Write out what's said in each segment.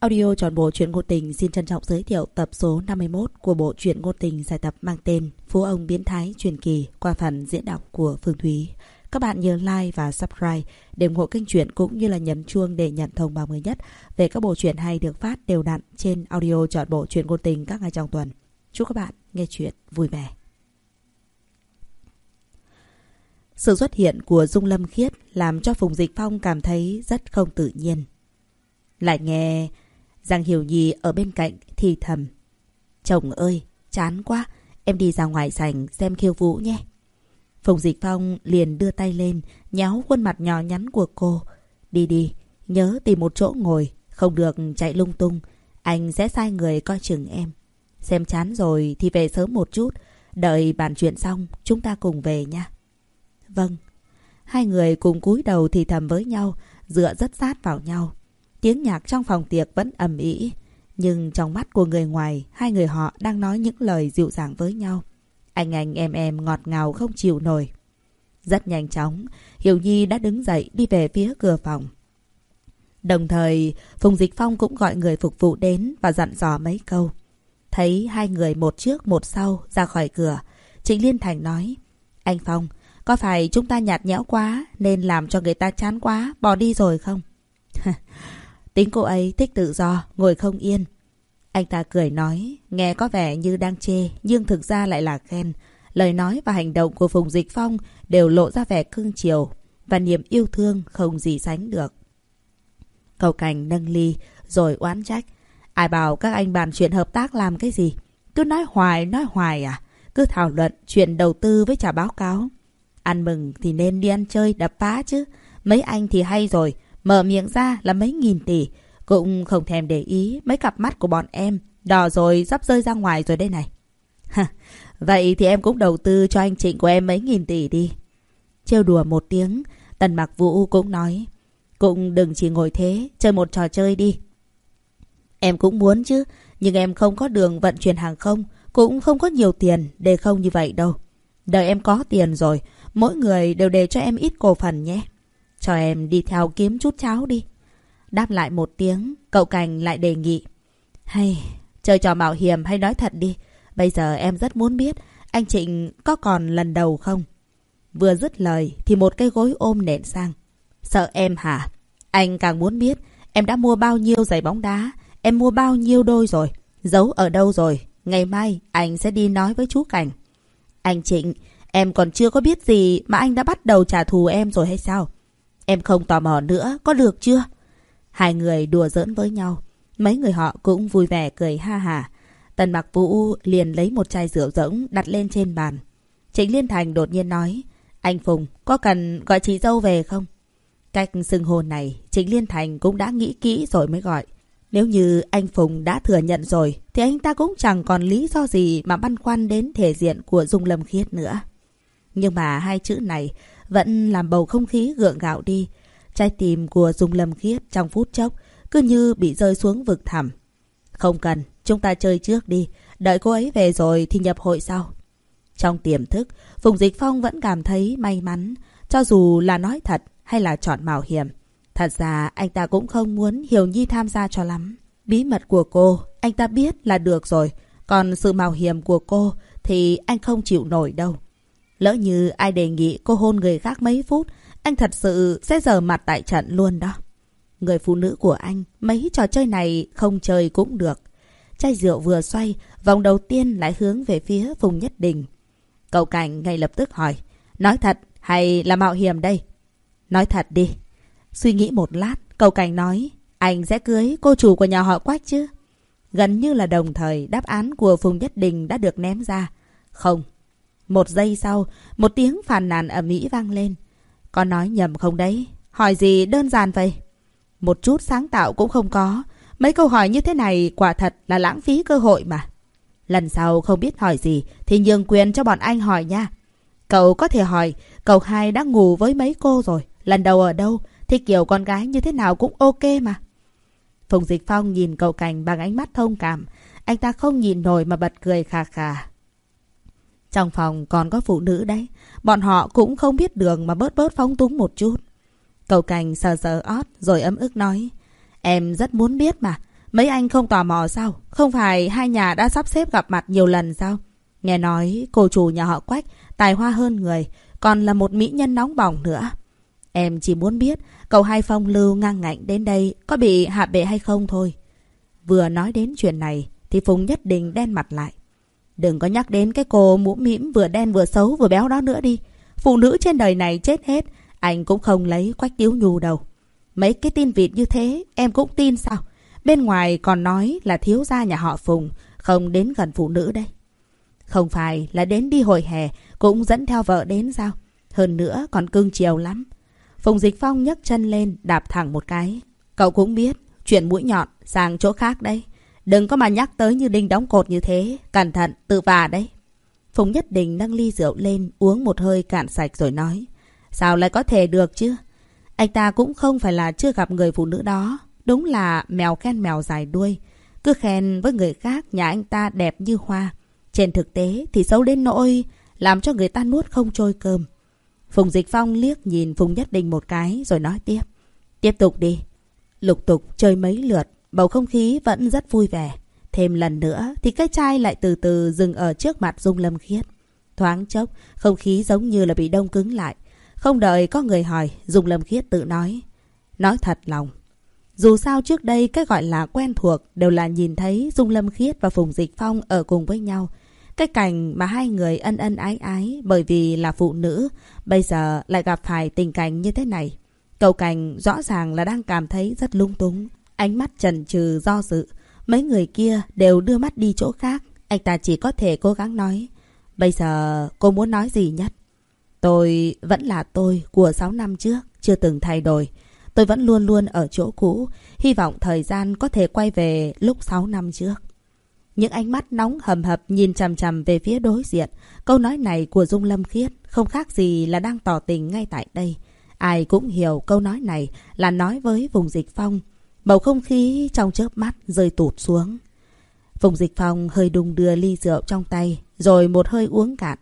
Audio tròn bộ truyện ngôn tình xin trân trọng giới thiệu tập số 51 của bộ truyện ngôn tình giải tập mang tên Phú ông biến thái truyền kỳ qua phần diễn đọc của Phương Thúy. Các bạn nhớ like và subscribe để ủng hộ kênh truyện cũng như là nhấn chuông để nhận thông báo mới nhất về các bộ truyện hay được phát đều đặn trên audio trọn bộ truyện ngôn tình các ngày trong tuần. Chúc các bạn nghe truyện vui vẻ. Sự xuất hiện của Dung Lâm Khiết làm cho Phùng Dịch Phong cảm thấy rất không tự nhiên. Lại nghe Giang Hiểu Nhi ở bên cạnh thì thầm. Chồng ơi, chán quá, em đi ra ngoài sảnh xem khiêu vũ nhé. Phùng Dịch Phong liền đưa tay lên, nhéo khuôn mặt nhỏ nhắn của cô. Đi đi, nhớ tìm một chỗ ngồi, không được chạy lung tung. Anh sẽ sai người coi chừng em. Xem chán rồi thì về sớm một chút. Đợi bàn chuyện xong, chúng ta cùng về nha. Vâng. Hai người cùng cúi đầu thì thầm với nhau, dựa rất sát vào nhau. Tiếng nhạc trong phòng tiệc vẫn ầm ĩ, nhưng trong mắt của người ngoài, hai người họ đang nói những lời dịu dàng với nhau. Anh anh em em ngọt ngào không chịu nổi. Rất nhanh chóng, Hiểu Nhi đã đứng dậy đi về phía cửa phòng. Đồng thời, Phùng Dịch Phong cũng gọi người phục vụ đến và dặn dò mấy câu. Thấy hai người một trước một sau ra khỏi cửa, Trịnh Liên Thành nói, Anh Phong, có phải chúng ta nhạt nhẽo quá nên làm cho người ta chán quá, bỏ đi rồi không? Tính cô ấy thích tự do, ngồi không yên. Anh ta cười nói, nghe có vẻ như đang chê, nhưng thực ra lại là khen. Lời nói và hành động của Phùng Dịch Phong đều lộ ra vẻ cưng chiều và niềm yêu thương không gì sánh được. Cầu Cảnh nâng ly rồi oán trách. Ai bảo các anh bàn chuyện hợp tác làm cái gì? Cứ nói hoài, nói hoài à? Cứ thảo luận chuyện đầu tư với trả báo cáo. Ăn mừng thì nên đi ăn chơi đập phá chứ. Mấy anh thì hay rồi. Mở miệng ra là mấy nghìn tỷ. Cũng không thèm để ý mấy cặp mắt của bọn em. Đỏ rồi sắp rơi ra ngoài rồi đây này. Vậy thì em cũng đầu tư cho anh Trịnh của em mấy nghìn tỷ đi. Trêu đùa một tiếng, Tần Mặc Vũ cũng nói. Cũng đừng chỉ ngồi thế, chơi một trò chơi đi. Em cũng muốn chứ, nhưng em không có đường vận chuyển hàng không, cũng không có nhiều tiền để không như vậy đâu. Đợi em có tiền rồi, mỗi người đều để cho em ít cổ phần nhé. Cho em đi theo kiếm chút cháo đi. Đáp lại một tiếng, cậu Cành lại đề nghị. Hay, chơi trò mạo hiểm hay nói thật đi. Bây giờ em rất muốn biết anh Trịnh có còn lần đầu không? Vừa dứt lời thì một cái gối ôm nện sang. Sợ em hả? Anh càng muốn biết em đã mua bao nhiêu giày bóng đá, em mua bao nhiêu đôi rồi, giấu ở đâu rồi. Ngày mai anh sẽ đi nói với chú Cảnh. Anh Trịnh, em còn chưa có biết gì mà anh đã bắt đầu trả thù em rồi hay sao? Em không tò mò nữa, có được chưa? Hai người đùa giỡn với nhau. Mấy người họ cũng vui vẻ cười ha hà. Tần mặc vũ liền lấy một chai rượu rỗng đặt lên trên bàn. Trịnh Liên Thành đột nhiên nói. Anh Phùng, có cần gọi chị dâu về không? Cách xưng hồn này, Trịnh Liên Thành cũng đã nghĩ kỹ rồi mới gọi. Nếu như anh Phùng đã thừa nhận rồi, thì anh ta cũng chẳng còn lý do gì mà băn khoăn đến thể diện của Dung Lâm Khiết nữa. Nhưng mà hai chữ này vẫn làm bầu không khí gượng gạo đi. Trái tim của Dung Lâm Khiết trong phút chốc cứ như bị rơi xuống vực thẳm. Không cần, chúng ta chơi trước đi, đợi cô ấy về rồi thì nhập hội sau. Trong tiềm thức, Phùng Dịch Phong vẫn cảm thấy may mắn, cho dù là nói thật hay là chọn mạo hiểm. Thật ra anh ta cũng không muốn Hiểu Nhi tham gia cho lắm. Bí mật của cô, anh ta biết là được rồi. Còn sự mạo hiểm của cô thì anh không chịu nổi đâu. Lỡ như ai đề nghị cô hôn người khác mấy phút, anh thật sự sẽ giờ mặt tại trận luôn đó. Người phụ nữ của anh, mấy trò chơi này không chơi cũng được. Chai rượu vừa xoay, vòng đầu tiên lại hướng về phía Phùng Nhất Đình. Cậu Cảnh ngay lập tức hỏi, nói thật hay là mạo hiểm đây? Nói thật đi. Suy nghĩ một lát, cậu Cảnh nói, anh sẽ cưới cô chủ của nhà họ Quách chứ? Gần như là đồng thời đáp án của Phùng Nhất Đình đã được ném ra. Không, một giây sau, một tiếng phàn nàn ở Mỹ vang lên. Con nói nhầm không đấy? Hỏi gì đơn giản vậy? Một chút sáng tạo cũng không có. Mấy câu hỏi như thế này quả thật là lãng phí cơ hội mà. Lần sau không biết hỏi gì thì nhường quyền cho bọn anh hỏi nha. Cậu có thể hỏi, cậu hai đã ngủ với mấy cô rồi. Lần đầu ở đâu thì kiểu con gái như thế nào cũng ok mà. Phùng Dịch Phong nhìn cậu Cảnh bằng ánh mắt thông cảm. Anh ta không nhìn nổi mà bật cười khà khà. Trong phòng còn có phụ nữ đấy. Bọn họ cũng không biết đường mà bớt bớt phóng túng một chút. Cầu cành sờ sờ ót rồi ấm ức nói. Em rất muốn biết mà. Mấy anh không tò mò sao? Không phải hai nhà đã sắp xếp gặp mặt nhiều lần sao? Nghe nói cô chủ nhà họ Quách tài hoa hơn người, còn là một mỹ nhân nóng bỏng nữa. Em chỉ muốn biết cậu hai phong lưu ngang ngạnh đến đây có bị hạ bệ hay không thôi. Vừa nói đến chuyện này thì Phùng nhất định đen mặt lại. Đừng có nhắc đến cái cô mũ mĩm vừa đen vừa xấu vừa béo đó nữa đi. Phụ nữ trên đời này chết hết, anh cũng không lấy quách tiếu nhu đâu. Mấy cái tin vịt như thế em cũng tin sao? Bên ngoài còn nói là thiếu gia nhà họ Phùng, không đến gần phụ nữ đây. Không phải là đến đi hồi hè cũng dẫn theo vợ đến sao? Hơn nữa còn cưng chiều lắm. Phùng Dịch Phong nhấc chân lên đạp thẳng một cái. Cậu cũng biết chuyện mũi nhọn sang chỗ khác đây. Đừng có mà nhắc tới như đinh đóng cột như thế. Cẩn thận, tự vả đấy. Phùng Nhất Đình nâng ly rượu lên uống một hơi cạn sạch rồi nói. Sao lại có thể được chứ? Anh ta cũng không phải là chưa gặp người phụ nữ đó. Đúng là mèo khen mèo dài đuôi. Cứ khen với người khác nhà anh ta đẹp như hoa. Trên thực tế thì xấu đến nỗi làm cho người ta nuốt không trôi cơm. Phùng Dịch Phong liếc nhìn Phùng Nhất Đình một cái rồi nói tiếp. Tiếp tục đi. Lục tục chơi mấy lượt, bầu không khí vẫn rất vui vẻ. Thêm lần nữa thì cái chai lại từ từ dừng ở trước mặt Dung Lâm Khiết. Thoáng chốc, không khí giống như là bị đông cứng lại. Không đợi có người hỏi, Dung Lâm Khiết tự nói. Nói thật lòng. Dù sao trước đây cái gọi là quen thuộc đều là nhìn thấy Dung Lâm Khiết và Phùng Dịch Phong ở cùng với nhau. Cái cảnh mà hai người ân ân ái ái bởi vì là phụ nữ, bây giờ lại gặp phải tình cảnh như thế này. Cầu cảnh rõ ràng là đang cảm thấy rất lung túng. Ánh mắt trần trừ do dự. Mấy người kia đều đưa mắt đi chỗ khác. Anh ta chỉ có thể cố gắng nói. Bây giờ cô muốn nói gì nhất? Tôi vẫn là tôi của 6 năm trước, chưa từng thay đổi. Tôi vẫn luôn luôn ở chỗ cũ, hy vọng thời gian có thể quay về lúc 6 năm trước. Những ánh mắt nóng hầm hập nhìn chằm chằm về phía đối diện. Câu nói này của Dung Lâm Khiết không khác gì là đang tỏ tình ngay tại đây. Ai cũng hiểu câu nói này là nói với vùng dịch phong. Bầu không khí trong chớp mắt rơi tụt xuống. Phùng dịch phong hơi đung đưa ly rượu trong tay, rồi một hơi uống cạn.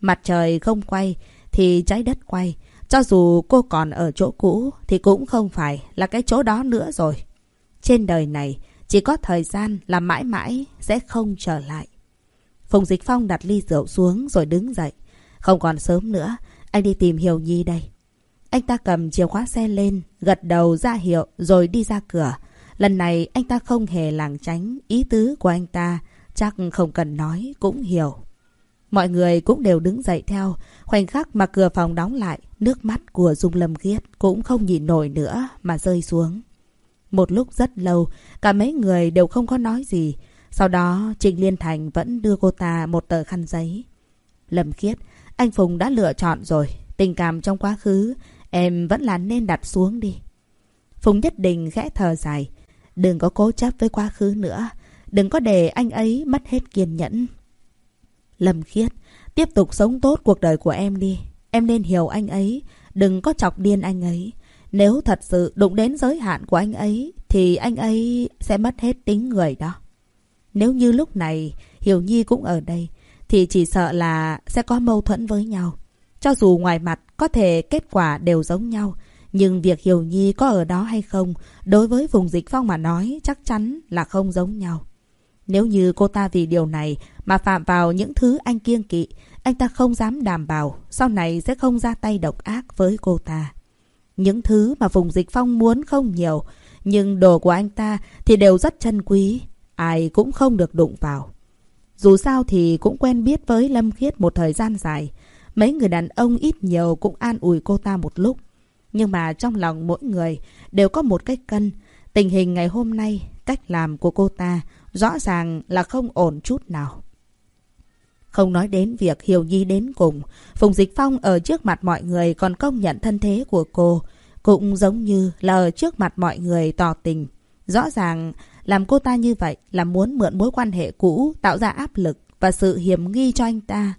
Mặt trời không quay, thì trái đất quay. Cho dù cô còn ở chỗ cũ, thì cũng không phải là cái chỗ đó nữa rồi. Trên đời này, chỉ có thời gian là mãi mãi sẽ không trở lại. Phùng Dịch Phong đặt ly rượu xuống rồi đứng dậy. Không còn sớm nữa, anh đi tìm Hiểu Nhi đây. Anh ta cầm chìa khóa xe lên, gật đầu ra hiệu rồi đi ra cửa. Lần này anh ta không hề làng tránh ý tứ của anh ta, chắc không cần nói cũng hiểu. Mọi người cũng đều đứng dậy theo, khoảnh khắc mà cửa phòng đóng lại, nước mắt của Dung Lâm Khiết cũng không nhìn nổi nữa mà rơi xuống. Một lúc rất lâu, cả mấy người đều không có nói gì. Sau đó, Trịnh Liên Thành vẫn đưa cô ta một tờ khăn giấy. Lâm Khiết, anh Phùng đã lựa chọn rồi. Tình cảm trong quá khứ, em vẫn là nên đặt xuống đi. Phùng Nhất Đình khẽ thở dài. Đừng có cố chấp với quá khứ nữa. Đừng có để anh ấy mất hết kiên nhẫn. Lâm Khiết, tiếp tục sống tốt cuộc đời của em đi. Em nên hiểu anh ấy. Đừng có chọc điên anh ấy. Nếu thật sự đụng đến giới hạn của anh ấy, thì anh ấy sẽ mất hết tính người đó. Nếu như lúc này Hiểu Nhi cũng ở đây, thì chỉ sợ là sẽ có mâu thuẫn với nhau. Cho dù ngoài mặt có thể kết quả đều giống nhau, nhưng việc Hiểu Nhi có ở đó hay không, đối với vùng dịch phong mà nói chắc chắn là không giống nhau. Nếu như cô ta vì điều này mà phạm vào những thứ anh kiêng kỵ, anh ta không dám đảm bảo sau này sẽ không ra tay độc ác với cô ta. Những thứ mà vùng Dịch Phong muốn không nhiều, nhưng đồ của anh ta thì đều rất chân quý, ai cũng không được đụng vào. Dù sao thì cũng quen biết với Lâm Khiết một thời gian dài, mấy người đàn ông ít nhiều cũng an ủi cô ta một lúc. Nhưng mà trong lòng mỗi người đều có một cái cân. Tình hình ngày hôm nay, cách làm của cô ta rõ ràng là không ổn chút nào. Không nói đến việc Hiểu Nhi đến cùng, Phùng Dịch Phong ở trước mặt mọi người còn công nhận thân thế của cô, cũng giống như là ở trước mặt mọi người tỏ tình. Rõ ràng, làm cô ta như vậy là muốn mượn mối quan hệ cũ tạo ra áp lực và sự hiểm nghi cho anh ta.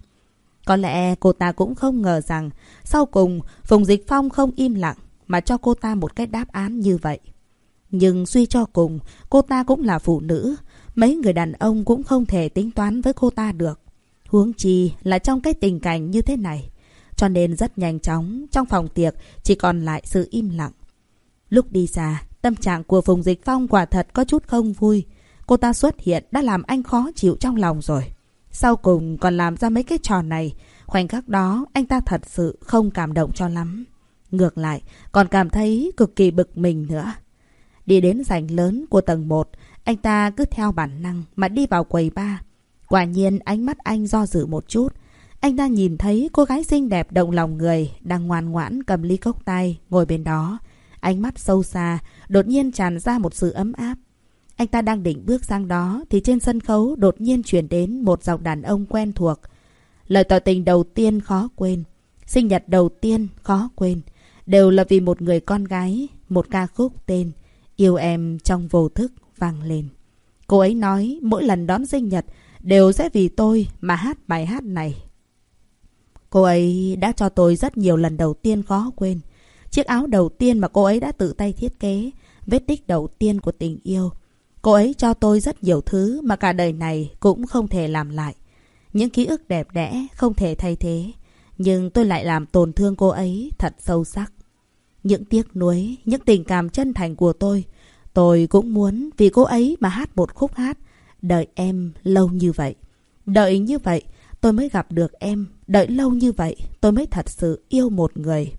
Có lẽ cô ta cũng không ngờ rằng sau cùng Phùng Dịch Phong không im lặng mà cho cô ta một cái đáp án như vậy. Nhưng suy cho cùng, cô ta cũng là phụ nữ. Mấy người đàn ông cũng không thể tính toán với cô ta được. Huống chi là trong cái tình cảnh như thế này. Cho nên rất nhanh chóng, trong phòng tiệc chỉ còn lại sự im lặng. Lúc đi ra, Tâm trạng của Phùng Dịch Phong quả thật có chút không vui. Cô ta xuất hiện đã làm anh khó chịu trong lòng rồi. Sau cùng còn làm ra mấy cái trò này. Khoảnh khắc đó anh ta thật sự không cảm động cho lắm. Ngược lại, còn cảm thấy cực kỳ bực mình nữa. Đi đến sảnh lớn của tầng 1, anh ta cứ theo bản năng mà đi vào quầy ba. Quả nhiên ánh mắt anh do dự một chút. Anh ta nhìn thấy cô gái xinh đẹp động lòng người đang ngoan ngoãn cầm ly cốc tay ngồi bên đó. Ánh mắt sâu xa, đột nhiên tràn ra một sự ấm áp. Anh ta đang định bước sang đó thì trên sân khấu đột nhiên chuyển đến một giọng đàn ông quen thuộc. Lời tỏ tình đầu tiên khó quên. Sinh nhật đầu tiên khó quên. Đều là vì một người con gái, một ca khúc tên Yêu em trong vô thức vang lên. Cô ấy nói mỗi lần đón sinh nhật đều sẽ vì tôi mà hát bài hát này. Cô ấy đã cho tôi rất nhiều lần đầu tiên khó quên. Chiếc áo đầu tiên mà cô ấy đã tự tay thiết kế, vết tích đầu tiên của tình yêu. Cô ấy cho tôi rất nhiều thứ mà cả đời này cũng không thể làm lại. Những ký ức đẹp đẽ không thể thay thế. Nhưng tôi lại làm tổn thương cô ấy thật sâu sắc. Những tiếc nuối, những tình cảm chân thành của tôi, tôi cũng muốn vì cô ấy mà hát một khúc hát. Đợi em lâu như vậy. Đợi như vậy, tôi mới gặp được em. Đợi lâu như vậy, tôi mới thật sự yêu một người.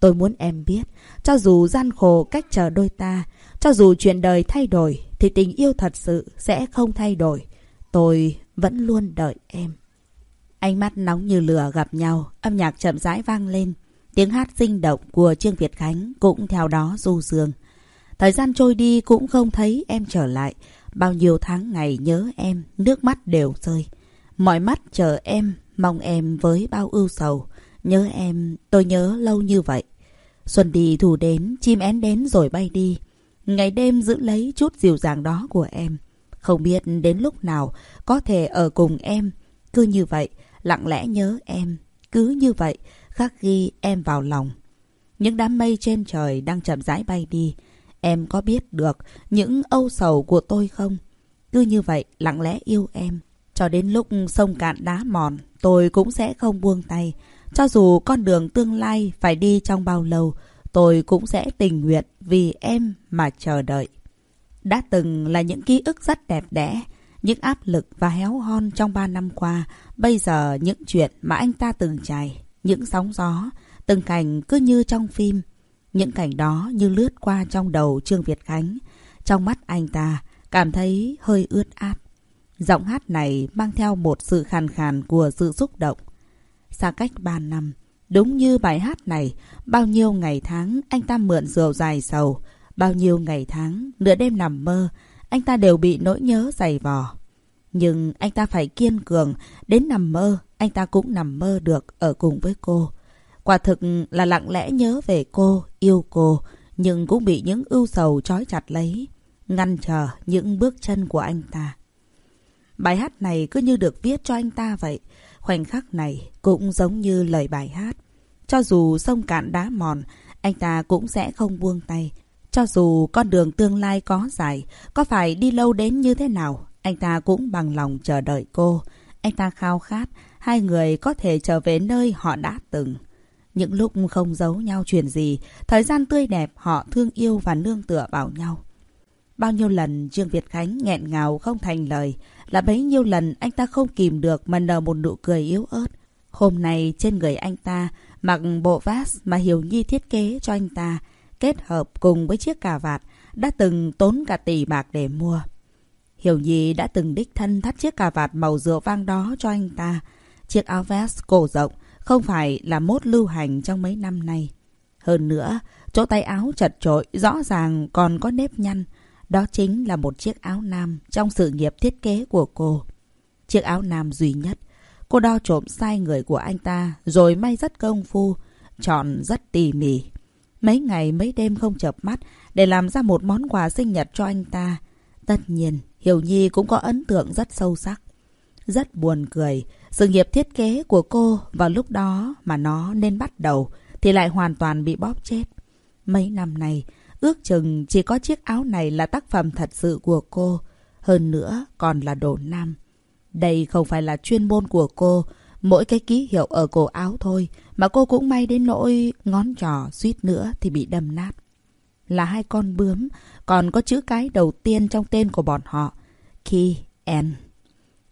Tôi muốn em biết, cho dù gian khổ cách chờ đôi ta, cho dù chuyện đời thay đổi, thì tình yêu thật sự sẽ không thay đổi. Tôi vẫn luôn đợi em. Ánh mắt nóng như lửa gặp nhau, âm nhạc chậm rãi vang lên. Tiếng hát sinh động của Trương Việt Khánh cũng theo đó du dương. Thời gian trôi đi cũng không thấy em trở lại. Bao nhiêu tháng ngày nhớ em, nước mắt đều rơi. Mọi mắt chờ em, mong em với bao ưu sầu. Nhớ em, tôi nhớ lâu như vậy. Xuân đi thu đến, chim én đến rồi bay đi. Ngày đêm giữ lấy chút dịu dàng đó của em. Không biết đến lúc nào có thể ở cùng em. Cứ như vậy, lặng lẽ nhớ em. Cứ như vậy, khắc ghi em vào lòng. Những đám mây trên trời đang chậm rãi bay đi. Em có biết được những âu sầu của tôi không? Cứ như vậy, lặng lẽ yêu em. Cho đến lúc sông cạn đá mòn, tôi cũng sẽ không buông tay. Cho dù con đường tương lai phải đi trong bao lâu, tôi cũng sẽ tình nguyện vì em mà chờ đợi. Đã từng là những ký ức rất đẹp đẽ, những áp lực và héo hon trong ba năm qua, bây giờ những chuyện mà anh ta từng trải, những sóng gió, từng cảnh cứ như trong phim. Những cảnh đó như lướt qua trong đầu Trương Việt Khánh. Trong mắt anh ta cảm thấy hơi ướt át. Giọng hát này mang theo một sự khàn khàn của sự xúc động. Xa cách ba năm, đúng như bài hát này, bao nhiêu ngày tháng anh ta mượn rượu dài sầu, bao nhiêu ngày tháng, nửa đêm nằm mơ, anh ta đều bị nỗi nhớ dày vò. Nhưng anh ta phải kiên cường, đến nằm mơ, anh ta cũng nằm mơ được ở cùng với cô. Quả thực là lặng lẽ nhớ về cô, yêu cô, nhưng cũng bị những ưu sầu trói chặt lấy, ngăn chờ những bước chân của anh ta. Bài hát này cứ như được viết cho anh ta vậy. Khoảnh khắc này cũng giống như lời bài hát. Cho dù sông cạn đá mòn, anh ta cũng sẽ không buông tay. Cho dù con đường tương lai có dài, có phải đi lâu đến như thế nào, anh ta cũng bằng lòng chờ đợi cô. Anh ta khao khát, hai người có thể trở về nơi họ đã từng. Những lúc không giấu nhau chuyện gì, thời gian tươi đẹp họ thương yêu và nương tựa vào nhau. Bao nhiêu lần Trương Việt Khánh nghẹn ngào không thành lời, là bấy nhiêu lần anh ta không kìm được mà nở một nụ cười yếu ớt. Hôm nay trên người anh ta mặc bộ vest mà Hiểu Nhi thiết kế cho anh ta, kết hợp cùng với chiếc cà vạt đã từng tốn cả tỷ bạc để mua. Hiểu Nhi đã từng đích thân thắt chiếc cà vạt màu rượu vang đó cho anh ta. Chiếc áo vest cổ rộng không phải là mốt lưu hành trong mấy năm nay. Hơn nữa, chỗ tay áo chật trội rõ ràng còn có nếp nhăn. Đó chính là một chiếc áo nam trong sự nghiệp thiết kế của cô. Chiếc áo nam duy nhất. Cô đo trộm sai người của anh ta rồi may rất công phu, chọn rất tỉ mỉ. Mấy ngày mấy đêm không chợp mắt để làm ra một món quà sinh nhật cho anh ta. Tất nhiên, Hiểu Nhi cũng có ấn tượng rất sâu sắc. Rất buồn cười, sự nghiệp thiết kế của cô vào lúc đó mà nó nên bắt đầu thì lại hoàn toàn bị bóp chết. Mấy năm nay, ước chừng chỉ có chiếc áo này là tác phẩm thật sự của cô. Hơn nữa còn là đồ nam. Đây không phải là chuyên môn của cô, mỗi cái ký hiệu ở cổ áo thôi mà cô cũng may đến nỗi ngón trỏ suýt nữa thì bị đâm nát. là hai con bướm, còn có chữ cái đầu tiên trong tên của bọn họ, Key and.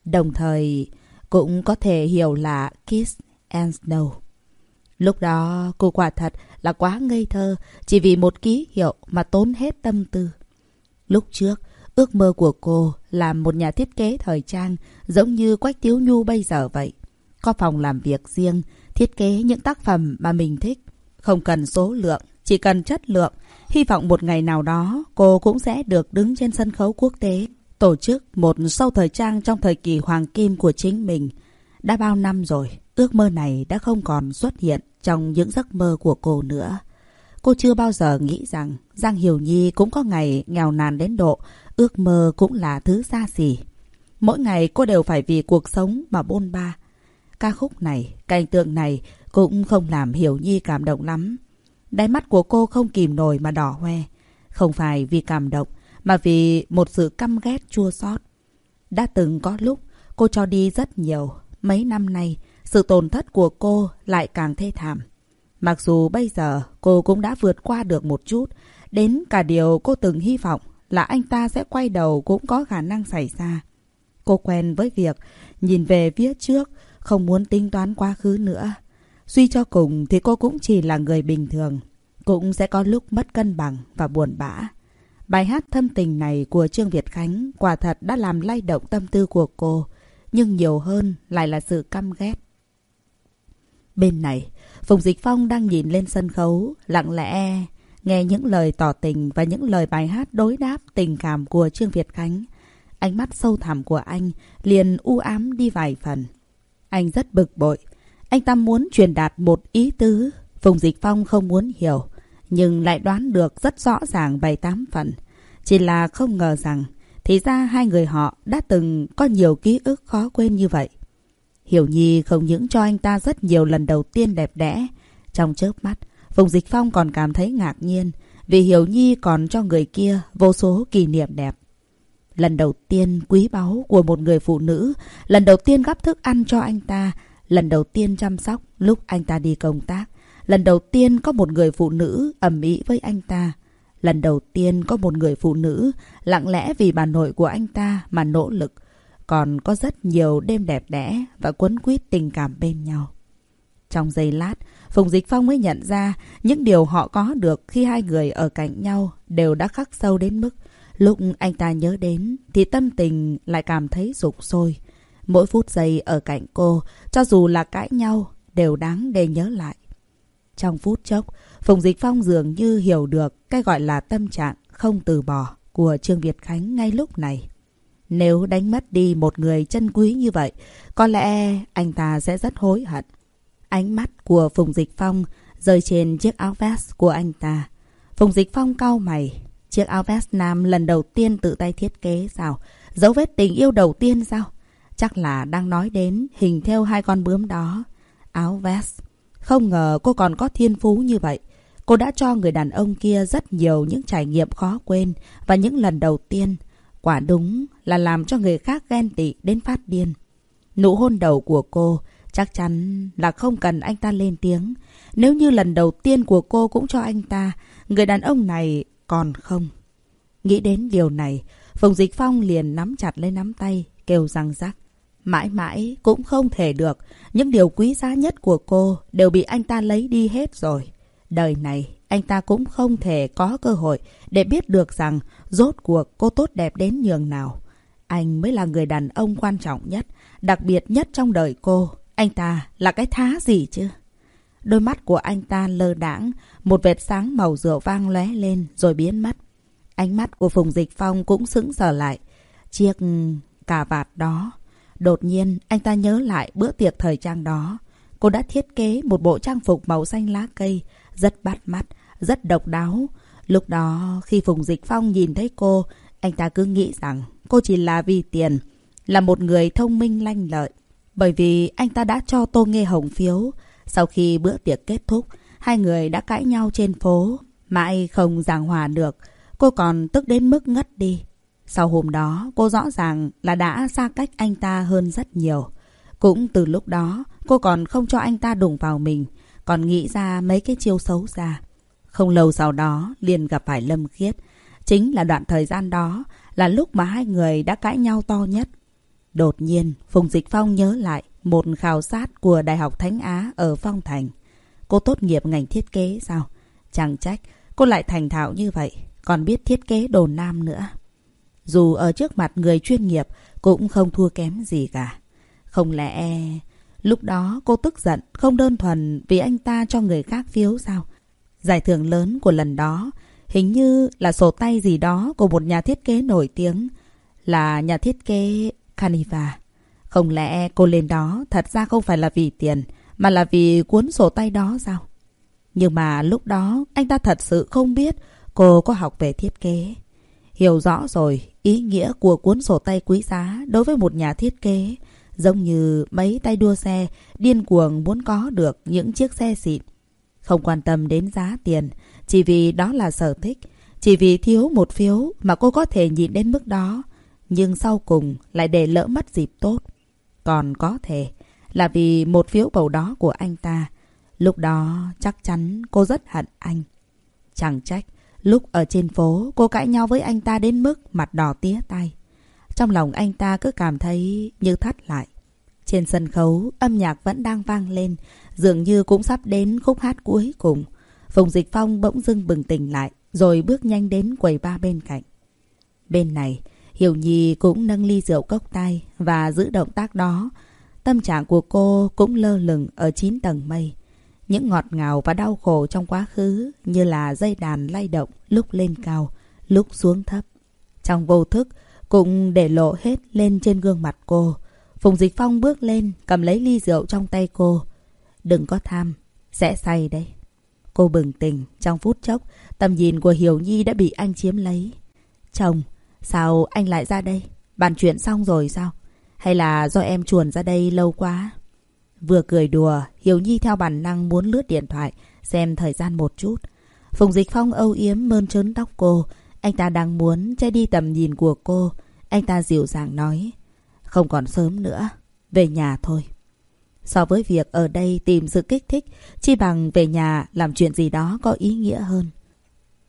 Đồng thời, cũng có thể hiểu là Kiss and Snow. Lúc đó, cô quả thật là quá ngây thơ, chỉ vì một ký hiệu mà tốn hết tâm tư. Lúc trước, ước mơ của cô là một nhà thiết kế thời trang, giống như Quách Tiếu Nhu bây giờ vậy. Có phòng làm việc riêng, thiết kế những tác phẩm mà mình thích. Không cần số lượng, chỉ cần chất lượng. Hy vọng một ngày nào đó cô cũng sẽ được đứng trên sân khấu quốc tế. Tổ chức một show thời trang trong thời kỳ hoàng kim của chính mình. Đã bao năm rồi, ước mơ này đã không còn xuất hiện trong những giấc mơ của cô nữa. Cô chưa bao giờ nghĩ rằng Giang Hiểu Nhi cũng có ngày nghèo nàn đến độ ước mơ cũng là thứ xa xỉ. Mỗi ngày cô đều phải vì cuộc sống mà bôn ba. Ca khúc này, cảnh tượng này cũng không làm Hiểu Nhi cảm động lắm. Đáy mắt của cô không kìm nổi mà đỏ hoe. Không phải vì cảm động, mà vì một sự căm ghét chua xót. Đã từng có lúc cô cho đi rất nhiều. Mấy năm nay, sự tổn thất của cô lại càng thê thảm. Mặc dù bây giờ cô cũng đã vượt qua được một chút, đến cả điều cô từng hy vọng là anh ta sẽ quay đầu cũng có khả năng xảy ra. Cô quen với việc nhìn về phía trước, không muốn tính toán quá khứ nữa. Suy cho cùng thì cô cũng chỉ là người bình thường, cũng sẽ có lúc mất cân bằng và buồn bã. Bài hát thân tình này của Trương Việt Khánh quả thật đã làm lay động tâm tư của cô, nhưng nhiều hơn lại là sự căm ghét. Bên này, Phùng Dịch Phong đang nhìn lên sân khấu, lặng lẽ nghe những lời tỏ tình và những lời bài hát đối đáp tình cảm của Trương Việt Khánh. Ánh mắt sâu thẳm của anh liền u ám đi vài phần. Anh rất bực bội. Anh ta muốn truyền đạt một ý tứ. Phùng Dịch Phong không muốn hiểu, nhưng lại đoán được rất rõ ràng bảy tám phần. Chỉ là không ngờ rằng, thì ra hai người họ đã từng có nhiều ký ức khó quên như vậy. Hiểu Nhi không những cho anh ta rất nhiều lần đầu tiên đẹp đẽ. Trong chớp mắt, Phùng Dịch Phong còn cảm thấy ngạc nhiên vì Hiểu Nhi còn cho người kia vô số kỷ niệm đẹp. Lần đầu tiên quý báu của một người phụ nữ, lần đầu tiên gắp thức ăn cho anh ta, lần đầu tiên chăm sóc lúc anh ta đi công tác, lần đầu tiên có một người phụ nữ ẩm ý với anh ta. Lần đầu tiên có một người phụ nữ lặng lẽ vì bà nội của anh ta mà nỗ lực, còn có rất nhiều đêm đẹp đẽ và quấn quýt tình cảm bên nhau. Trong giây lát, Phùng Dịch Phong mới nhận ra những điều họ có được khi hai người ở cạnh nhau đều đã khắc sâu đến mức lúc anh ta nhớ đến thì tâm tình lại cảm thấy rục sôi. Mỗi phút giây ở cạnh cô, cho dù là cãi nhau, đều đáng để nhớ lại. Trong phút chốc, Phùng Dịch Phong dường như hiểu được cái gọi là tâm trạng không từ bỏ của Trương Việt Khánh ngay lúc này. Nếu đánh mất đi một người chân quý như vậy, có lẽ anh ta sẽ rất hối hận. Ánh mắt của Phùng Dịch Phong rơi trên chiếc áo vest của anh ta. Phùng Dịch Phong cau mày. Chiếc áo vest nam lần đầu tiên tự tay thiết kế sao? Dấu vết tình yêu đầu tiên sao? Chắc là đang nói đến hình theo hai con bướm đó. Áo vest. Không ngờ cô còn có thiên phú như vậy. Cô đã cho người đàn ông kia rất nhiều những trải nghiệm khó quên và những lần đầu tiên. Quả đúng là làm cho người khác ghen tị đến phát điên. Nụ hôn đầu của cô chắc chắn là không cần anh ta lên tiếng. Nếu như lần đầu tiên của cô cũng cho anh ta, người đàn ông này còn không. Nghĩ đến điều này, Phùng Dịch Phong liền nắm chặt lấy nắm tay, kêu răng rắc. Mãi mãi cũng không thể được, những điều quý giá nhất của cô đều bị anh ta lấy đi hết rồi. Đời này, anh ta cũng không thể có cơ hội để biết được rằng rốt cuộc cô tốt đẹp đến nhường nào. Anh mới là người đàn ông quan trọng nhất, đặc biệt nhất trong đời cô. Anh ta là cái thá gì chứ? Đôi mắt của anh ta lơ đãng, một vệt sáng màu rượu vang lóe lên rồi biến mất. Ánh mắt của Phùng Dịch Phong cũng sững sờ lại. Chiếc cà vạt đó. Đột nhiên, anh ta nhớ lại bữa tiệc thời trang đó. Cô đã thiết kế một bộ trang phục màu xanh lá cây, rất bắt mắt, rất độc đáo. Lúc đó, khi Phùng Dịch Phong nhìn thấy cô, anh ta cứ nghĩ rằng cô chỉ là vì tiền, là một người thông minh lanh lợi. Bởi vì anh ta đã cho Tô Nghê Hồng phiếu. Sau khi bữa tiệc kết thúc, hai người đã cãi nhau trên phố. Mãi không giảng hòa được. Cô còn tức đến mức ngất đi. Sau hôm đó, cô rõ ràng là đã xa cách anh ta hơn rất nhiều. Cũng từ lúc đó, cô còn không cho anh ta đụng vào mình. Còn nghĩ ra mấy cái chiêu xấu xa. Không lâu sau đó, liền gặp phải Lâm Khiết. Chính là đoạn thời gian đó, là lúc mà hai người đã cãi nhau to nhất. Đột nhiên, Phùng Dịch Phong nhớ lại một khảo sát của Đại học Thánh Á ở Phong Thành. Cô tốt nghiệp ngành thiết kế sao? Chẳng trách, cô lại thành thạo như vậy, còn biết thiết kế đồ nam nữa. Dù ở trước mặt người chuyên nghiệp, cũng không thua kém gì cả. Không lẽ... Lúc đó cô tức giận, không đơn thuần vì anh ta cho người khác phiếu sao? Giải thưởng lớn của lần đó, hình như là sổ tay gì đó của một nhà thiết kế nổi tiếng, là nhà thiết kế Caniva. Không lẽ cô lên đó thật ra không phải là vì tiền, mà là vì cuốn sổ tay đó sao? Nhưng mà lúc đó anh ta thật sự không biết cô có học về thiết kế. Hiểu rõ rồi ý nghĩa của cuốn sổ tay quý giá đối với một nhà thiết kế. Giống như mấy tay đua xe điên cuồng muốn có được những chiếc xe xịn. Không quan tâm đến giá tiền, chỉ vì đó là sở thích. Chỉ vì thiếu một phiếu mà cô có thể nhịn đến mức đó. Nhưng sau cùng lại để lỡ mất dịp tốt. Còn có thể là vì một phiếu bầu đó của anh ta. Lúc đó chắc chắn cô rất hận anh. Chẳng trách, lúc ở trên phố cô cãi nhau với anh ta đến mức mặt đỏ tía tay. Trong lòng anh ta cứ cảm thấy như thắt lại. Trên sân khấu, âm nhạc vẫn đang vang lên, dường như cũng sắp đến khúc hát cuối cùng. Phùng Dịch Phong bỗng dưng bừng tỉnh lại, rồi bước nhanh đến quầy ba bên cạnh. Bên này, Hiểu Nhi cũng nâng ly rượu cốc tay và giữ động tác đó. Tâm trạng của cô cũng lơ lửng ở chín tầng mây. Những ngọt ngào và đau khổ trong quá khứ như là dây đàn lay động lúc lên cao, lúc xuống thấp. Trong vô thức, cũng để lộ hết lên trên gương mặt cô. Phùng Dịch Phong bước lên, cầm lấy ly rượu trong tay cô. Đừng có tham, sẽ say đấy. Cô bừng tỉnh, trong phút chốc, tầm nhìn của Hiểu Nhi đã bị anh chiếm lấy. Chồng, sao anh lại ra đây? Bàn chuyện xong rồi sao? Hay là do em chuồn ra đây lâu quá? Vừa cười đùa, Hiểu Nhi theo bản năng muốn lướt điện thoại, xem thời gian một chút. Phùng Dịch Phong âu yếm mơn trớn tóc cô. Anh ta đang muốn che đi tầm nhìn của cô. Anh ta dịu dàng nói. Không còn sớm nữa. Về nhà thôi. So với việc ở đây tìm sự kích thích, chi bằng về nhà làm chuyện gì đó có ý nghĩa hơn.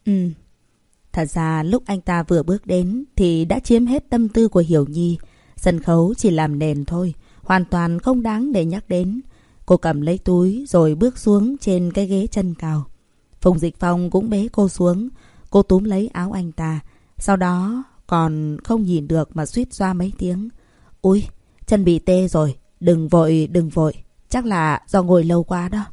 Ừ. Thật ra lúc anh ta vừa bước đến thì đã chiếm hết tâm tư của Hiểu Nhi. Sân khấu chỉ làm nền thôi, hoàn toàn không đáng để nhắc đến. Cô cầm lấy túi rồi bước xuống trên cái ghế chân cao. Phùng Dịch Phong cũng bế cô xuống. Cô túm lấy áo anh ta. Sau đó còn không nhìn được mà suýt ra mấy tiếng. Ui, chân bị tê rồi. Đừng vội, đừng vội. Chắc là do ngồi lâu quá đó.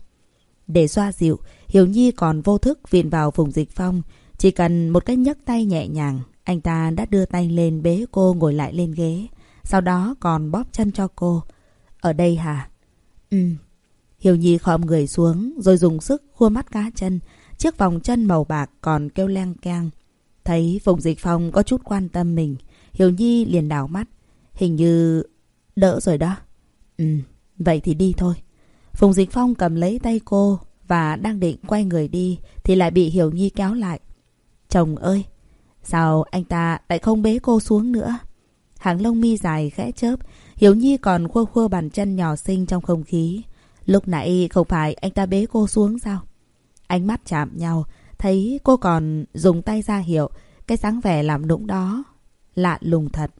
Để xoa dịu, Hiểu Nhi còn vô thức viện vào vùng Dịch Phong. Chỉ cần một cái nhấc tay nhẹ nhàng, anh ta đã đưa tay lên bế cô ngồi lại lên ghế. Sau đó còn bóp chân cho cô. Ở đây hả? Ừ. Hiểu Nhi khom người xuống rồi dùng sức khua mắt cá chân. Chiếc vòng chân màu bạc còn kêu leng keng. Thấy Phùng Dịch Phong có chút quan tâm mình. Hiểu Nhi liền đảo mắt. Hình như đỡ rồi đó. Ừ, vậy thì đi thôi. Phùng Dịch Phong cầm lấy tay cô và đang định quay người đi thì lại bị Hiểu Nhi kéo lại. Chồng ơi, sao anh ta lại không bế cô xuống nữa? Hàng lông mi dài khẽ chớp, Hiểu Nhi còn khua khua bàn chân nhỏ xinh trong không khí. Lúc nãy không phải anh ta bế cô xuống sao? Ánh mắt chạm nhau, thấy cô còn dùng tay ra hiệu, cái dáng vẻ làm nũng đó. Lạ lùng thật.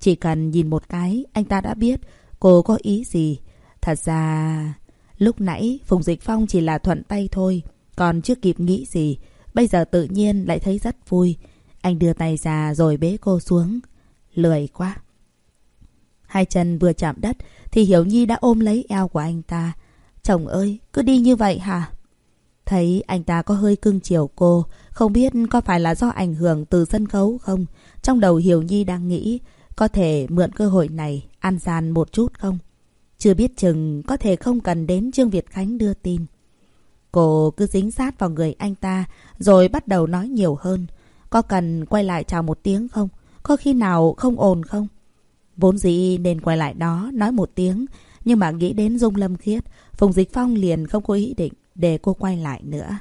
Chỉ cần nhìn một cái, anh ta đã biết cô có ý gì. Thật ra... Lúc nãy Phùng Dịch Phong chỉ là thuận tay thôi, còn chưa kịp nghĩ gì. Bây giờ tự nhiên lại thấy rất vui. Anh đưa tay ra rồi bế cô xuống. Lười quá. Hai chân vừa chạm đất thì Hiểu Nhi đã ôm lấy eo của anh ta. Chồng ơi, cứ đi như vậy hả? Thấy anh ta có hơi cưng chiều cô, không biết có phải là do ảnh hưởng từ sân khấu không? Trong đầu Hiểu Nhi đang nghĩ, có thể mượn cơ hội này ăn gian một chút không? Chưa biết chừng có thể không cần đến Trương Việt Khánh đưa tin. Cô cứ dính sát vào người anh ta rồi bắt đầu nói nhiều hơn. Có cần quay lại chào một tiếng không? Có khi nào không ồn không? Vốn dĩ nên quay lại đó nói một tiếng. Nhưng mà nghĩ đến Dung Lâm Khiết, Phùng Dịch Phong liền không có ý định để cô quay lại nữa.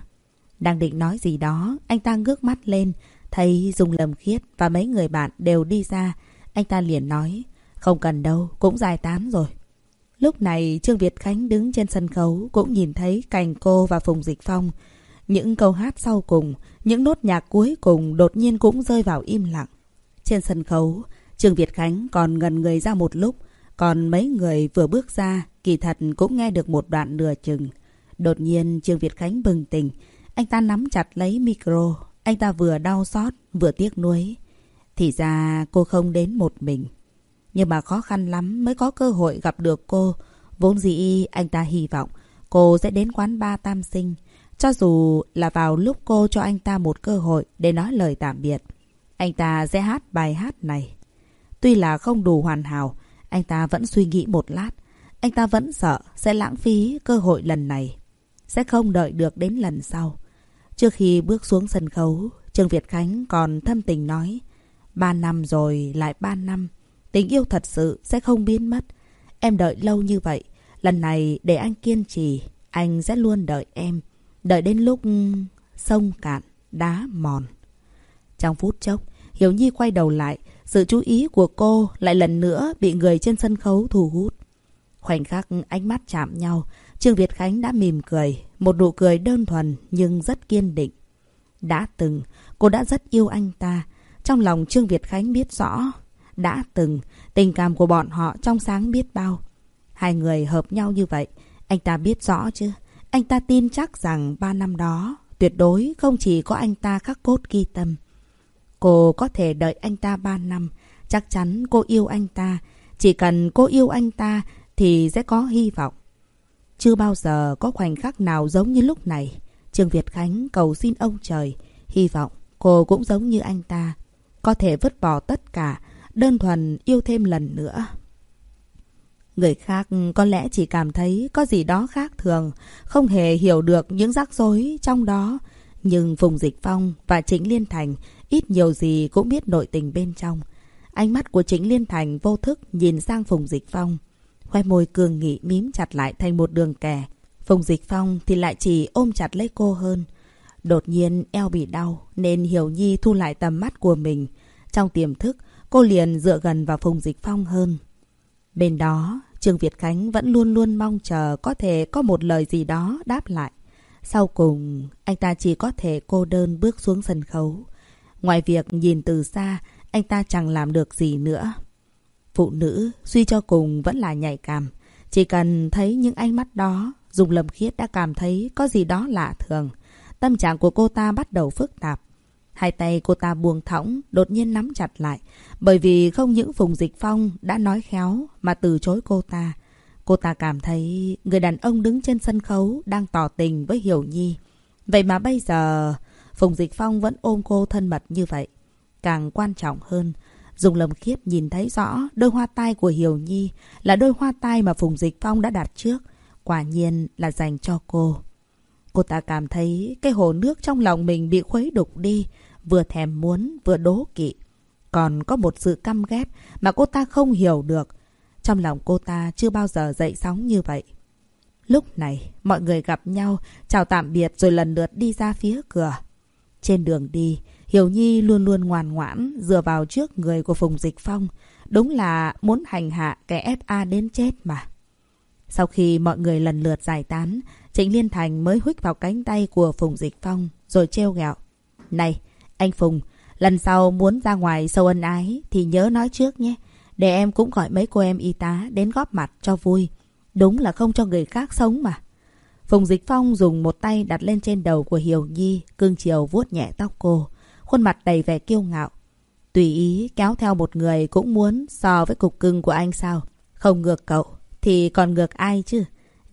Đang định nói gì đó, anh ta ngước mắt lên, thấy Dung Lâm Khiết và mấy người bạn đều đi ra. Anh ta liền nói, không cần đâu, cũng dài tám rồi. Lúc này Trương Việt Khánh đứng trên sân khấu cũng nhìn thấy cảnh cô và Phùng Dịch Phong. Những câu hát sau cùng, những nốt nhạc cuối cùng đột nhiên cũng rơi vào im lặng. Trên sân khấu, Trương Việt Khánh còn gần người ra một lúc, còn mấy người vừa bước ra, kỳ thật cũng nghe được một đoạn nửa chừng. Đột nhiên Trương Việt Khánh bừng tỉnh, anh ta nắm chặt lấy micro, anh ta vừa đau xót, vừa tiếc nuối. Thì ra cô không đến một mình. Nhưng mà khó khăn lắm mới có cơ hội gặp được cô. Vốn dĩ anh ta hy vọng cô sẽ đến quán ba tam sinh. Cho dù là vào lúc cô cho anh ta một cơ hội để nói lời tạm biệt. Anh ta sẽ hát bài hát này. Tuy là không đủ hoàn hảo, anh ta vẫn suy nghĩ một lát. Anh ta vẫn sợ sẽ lãng phí cơ hội lần này. Sẽ không đợi được đến lần sau. Trước khi bước xuống sân khấu, Trương Việt Khánh còn thâm tình nói. Ba năm rồi lại ba năm. Tình yêu thật sự sẽ không biến mất. Em đợi lâu như vậy. Lần này để anh kiên trì, anh sẽ luôn đợi em. Đợi đến lúc sông cạn, đá mòn. Trong phút chốc, Hiểu Nhi quay đầu lại. Sự chú ý của cô lại lần nữa bị người trên sân khấu thu hút. Khoảnh khắc ánh mắt chạm nhau, Trương Việt Khánh đã mỉm cười. Một nụ cười đơn thuần nhưng rất kiên định. Đã từng, cô đã rất yêu anh ta. Trong lòng Trương Việt Khánh biết rõ. Đã từng, tình cảm của bọn họ trong sáng biết bao. Hai người hợp nhau như vậy, anh ta biết rõ chứ. Anh ta tin chắc rằng ba năm đó, tuyệt đối không chỉ có anh ta khắc cốt ghi tâm. Cô có thể đợi anh ta ba năm, chắc chắn cô yêu anh ta. Chỉ cần cô yêu anh ta thì sẽ có hy vọng. Chưa bao giờ có khoảnh khắc nào giống như lúc này. Trương Việt Khánh cầu xin ông trời, hy vọng cô cũng giống như anh ta. Có thể vứt bỏ tất cả, đơn thuần yêu thêm lần nữa. Người khác có lẽ chỉ cảm thấy có gì đó khác thường, không hề hiểu được những rắc rối trong đó. Nhưng Phùng Dịch Phong và Trịnh Liên Thành ít nhiều gì cũng biết nội tình bên trong. Ánh mắt của Trịnh Liên Thành vô thức nhìn sang Phùng Dịch Phong. Khoe môi cường nghị mím chặt lại thành một đường kẻ. Phùng Dịch Phong thì lại chỉ ôm chặt lấy cô hơn. Đột nhiên eo bị đau nên Hiểu Nhi thu lại tầm mắt của mình. Trong tiềm thức, cô liền dựa gần vào Phùng Dịch Phong hơn. Bên đó, Trương Việt Khánh vẫn luôn luôn mong chờ có thể có một lời gì đó đáp lại. Sau cùng, anh ta chỉ có thể cô đơn bước xuống sân khấu. Ngoài việc nhìn từ xa, anh ta chẳng làm được gì nữa. Phụ nữ, suy cho cùng vẫn là nhạy cảm. Chỉ cần thấy những ánh mắt đó, Dùng Lâm Khiết đã cảm thấy có gì đó lạ thường. Tâm trạng của cô ta bắt đầu phức tạp. Hai tay cô ta buông thõng, đột nhiên nắm chặt lại. Bởi vì không những Phùng Dịch Phong đã nói khéo mà từ chối cô ta. Cô ta cảm thấy người đàn ông đứng trên sân khấu đang tỏ tình với Hiểu Nhi. Vậy mà bây giờ Phùng Dịch Phong vẫn ôm cô thân mật như vậy. Càng quan trọng hơn, Dùng lầm khiếp nhìn thấy rõ đôi hoa tai của Hiểu Nhi là đôi hoa tai mà Phùng Dịch Phong đã đặt trước. Quả nhiên là dành cho cô. Cô ta cảm thấy cái hồ nước trong lòng mình bị khuấy đục đi, vừa thèm muốn vừa đố kỵ. Còn có một sự căm ghét mà cô ta không hiểu được. Trong lòng cô ta chưa bao giờ dậy sóng như vậy. Lúc này, mọi người gặp nhau, chào tạm biệt rồi lần lượt đi ra phía cửa. Trên đường đi, Hiểu Nhi luôn luôn ngoan ngoãn, dựa vào trước người của Phùng Dịch Phong. Đúng là muốn hành hạ kẻ FA đến chết mà. Sau khi mọi người lần lượt giải tán, Trịnh Liên Thành mới huých vào cánh tay của Phùng Dịch Phong, rồi treo gẹo. Này, anh Phùng, lần sau muốn ra ngoài sâu ân ái thì nhớ nói trước nhé. Để em cũng gọi mấy cô em y tá đến góp mặt cho vui. Đúng là không cho người khác sống mà. Phùng Dịch Phong dùng một tay đặt lên trên đầu của Hiểu Nhi, cương chiều vuốt nhẹ tóc cô. Khuôn mặt đầy vẻ kiêu ngạo. Tùy ý kéo theo một người cũng muốn so với cục cưng của anh sao. Không ngược cậu, thì còn ngược ai chứ?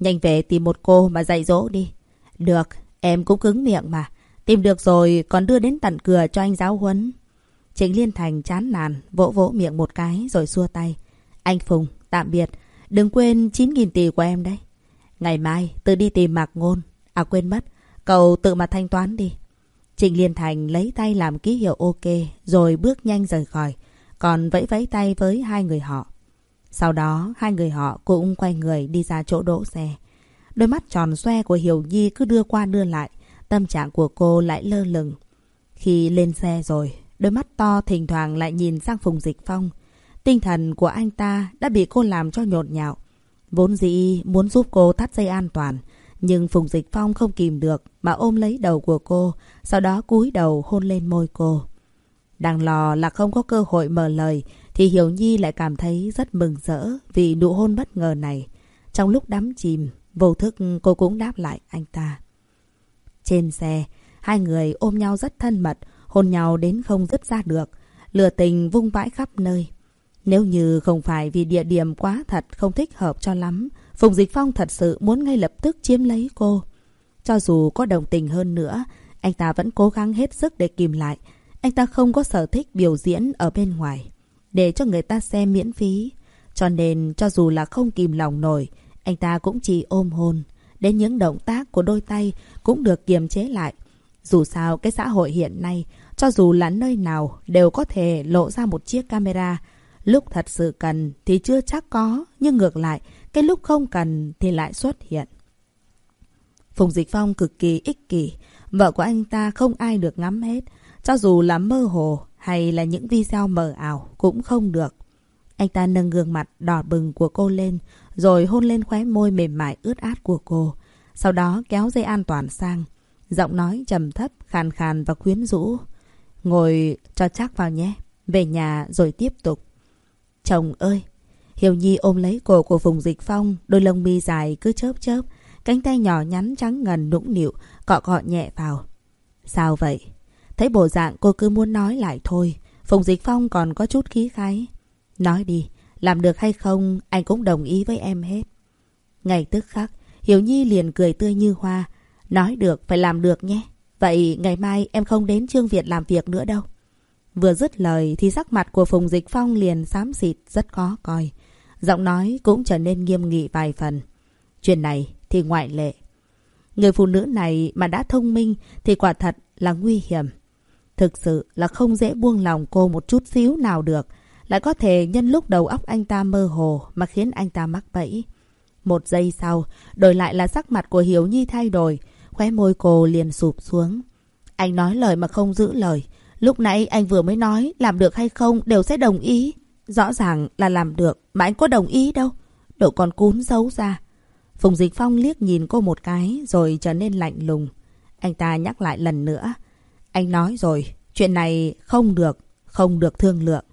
Nhanh về tìm một cô mà dạy dỗ đi. Được, em cũng cứng miệng mà. Tìm được rồi còn đưa đến tận cửa cho anh giáo huấn. Trịnh Liên Thành chán nản, vỗ vỗ miệng một cái rồi xua tay. Anh Phùng, tạm biệt. Đừng quên 9.000 tỷ của em đấy. Ngày mai, tự đi tìm Mạc Ngôn. À quên mất, cậu tự mà thanh toán đi. Trịnh Liên Thành lấy tay làm ký hiệu ok, rồi bước nhanh rời khỏi. Còn vẫy vẫy tay với hai người họ. Sau đó, hai người họ cũng quay người đi ra chỗ đỗ xe. Đôi mắt tròn xoe của Hiểu Nhi cứ đưa qua đưa lại. Tâm trạng của cô lại lơ lửng. Khi lên xe rồi, đôi mắt to thỉnh thoảng lại nhìn sang Phùng Dịch Phong. Tinh thần của anh ta đã bị cô làm cho nhột nhạo. Vốn dĩ muốn giúp cô thắt dây an toàn, Nhưng Phùng Dịch Phong không kìm được mà ôm lấy đầu của cô, sau đó cúi đầu hôn lên môi cô. Đang lo là không có cơ hội mở lời, thì Hiểu Nhi lại cảm thấy rất mừng rỡ vì nụ hôn bất ngờ này. Trong lúc đắm chìm, vô thức cô cũng đáp lại anh ta. Trên xe, hai người ôm nhau rất thân mật, hôn nhau đến không dứt ra được. Lừa tình vung vãi khắp nơi. Nếu như không phải vì địa điểm quá thật không thích hợp cho lắm, Phùng Dịch Phong thật sự muốn ngay lập tức chiếm lấy cô. Cho dù có đồng tình hơn nữa, anh ta vẫn cố gắng hết sức để kìm lại. Anh ta không có sở thích biểu diễn ở bên ngoài, để cho người ta xem miễn phí. Cho nên, cho dù là không kìm lòng nổi, anh ta cũng chỉ ôm hôn. Đến những động tác của đôi tay cũng được kiềm chế lại. Dù sao, cái xã hội hiện nay, cho dù là nơi nào đều có thể lộ ra một chiếc camera. Lúc thật sự cần thì chưa chắc có, nhưng ngược lại, cái lúc không cần thì lại xuất hiện. Phùng Dịch Phong cực kỳ ích kỷ. Vợ của anh ta không ai được ngắm hết. Cho dù là mơ hồ hay là những video mờ ảo cũng không được. Anh ta nâng gương mặt đỏ bừng của cô lên, rồi hôn lên khóe môi mềm mại ướt át của cô. Sau đó kéo dây an toàn sang. Giọng nói trầm thấp, khàn khàn và quyến rũ. Ngồi cho chắc vào nhé. Về nhà rồi tiếp tục. Chồng ơi! Hiểu Nhi ôm lấy cổ của Phùng Dịch Phong, đôi lông mi dài cứ chớp chớp. Cánh tay nhỏ nhắn trắng ngần nũng nịu, cọ cọ nhẹ vào. Sao vậy? Thấy bộ dạng cô cứ muốn nói lại thôi. Phùng Dịch Phong còn có chút khí khái. Nói đi, làm được hay không, anh cũng đồng ý với em hết. Ngày tức khắc, Hiểu Nhi liền cười tươi như hoa. Nói được, phải làm được nhé. Vậy ngày mai em không đến Trương Việt làm việc nữa đâu. Vừa dứt lời thì sắc mặt của Phùng Dịch Phong liền xám xịt rất khó coi. Giọng nói cũng trở nên nghiêm nghị vài phần. Chuyện này thì ngoại lệ. Người phụ nữ này mà đã thông minh thì quả thật là nguy hiểm. Thực sự là không dễ buông lòng cô một chút xíu nào được. Lại có thể nhân lúc đầu óc anh ta mơ hồ mà khiến anh ta mắc bẫy. Một giây sau, đổi lại là sắc mặt của Hiếu Nhi thay đổi. Khóe môi cô liền sụp xuống. Anh nói lời mà không giữ lời. Lúc nãy anh vừa mới nói làm được hay không đều sẽ đồng ý. Rõ ràng là làm được mà anh có đồng ý đâu. độ con cún xấu ra. Phùng Dịch Phong liếc nhìn cô một cái rồi trở nên lạnh lùng. Anh ta nhắc lại lần nữa. Anh nói rồi, chuyện này không được, không được thương lượng.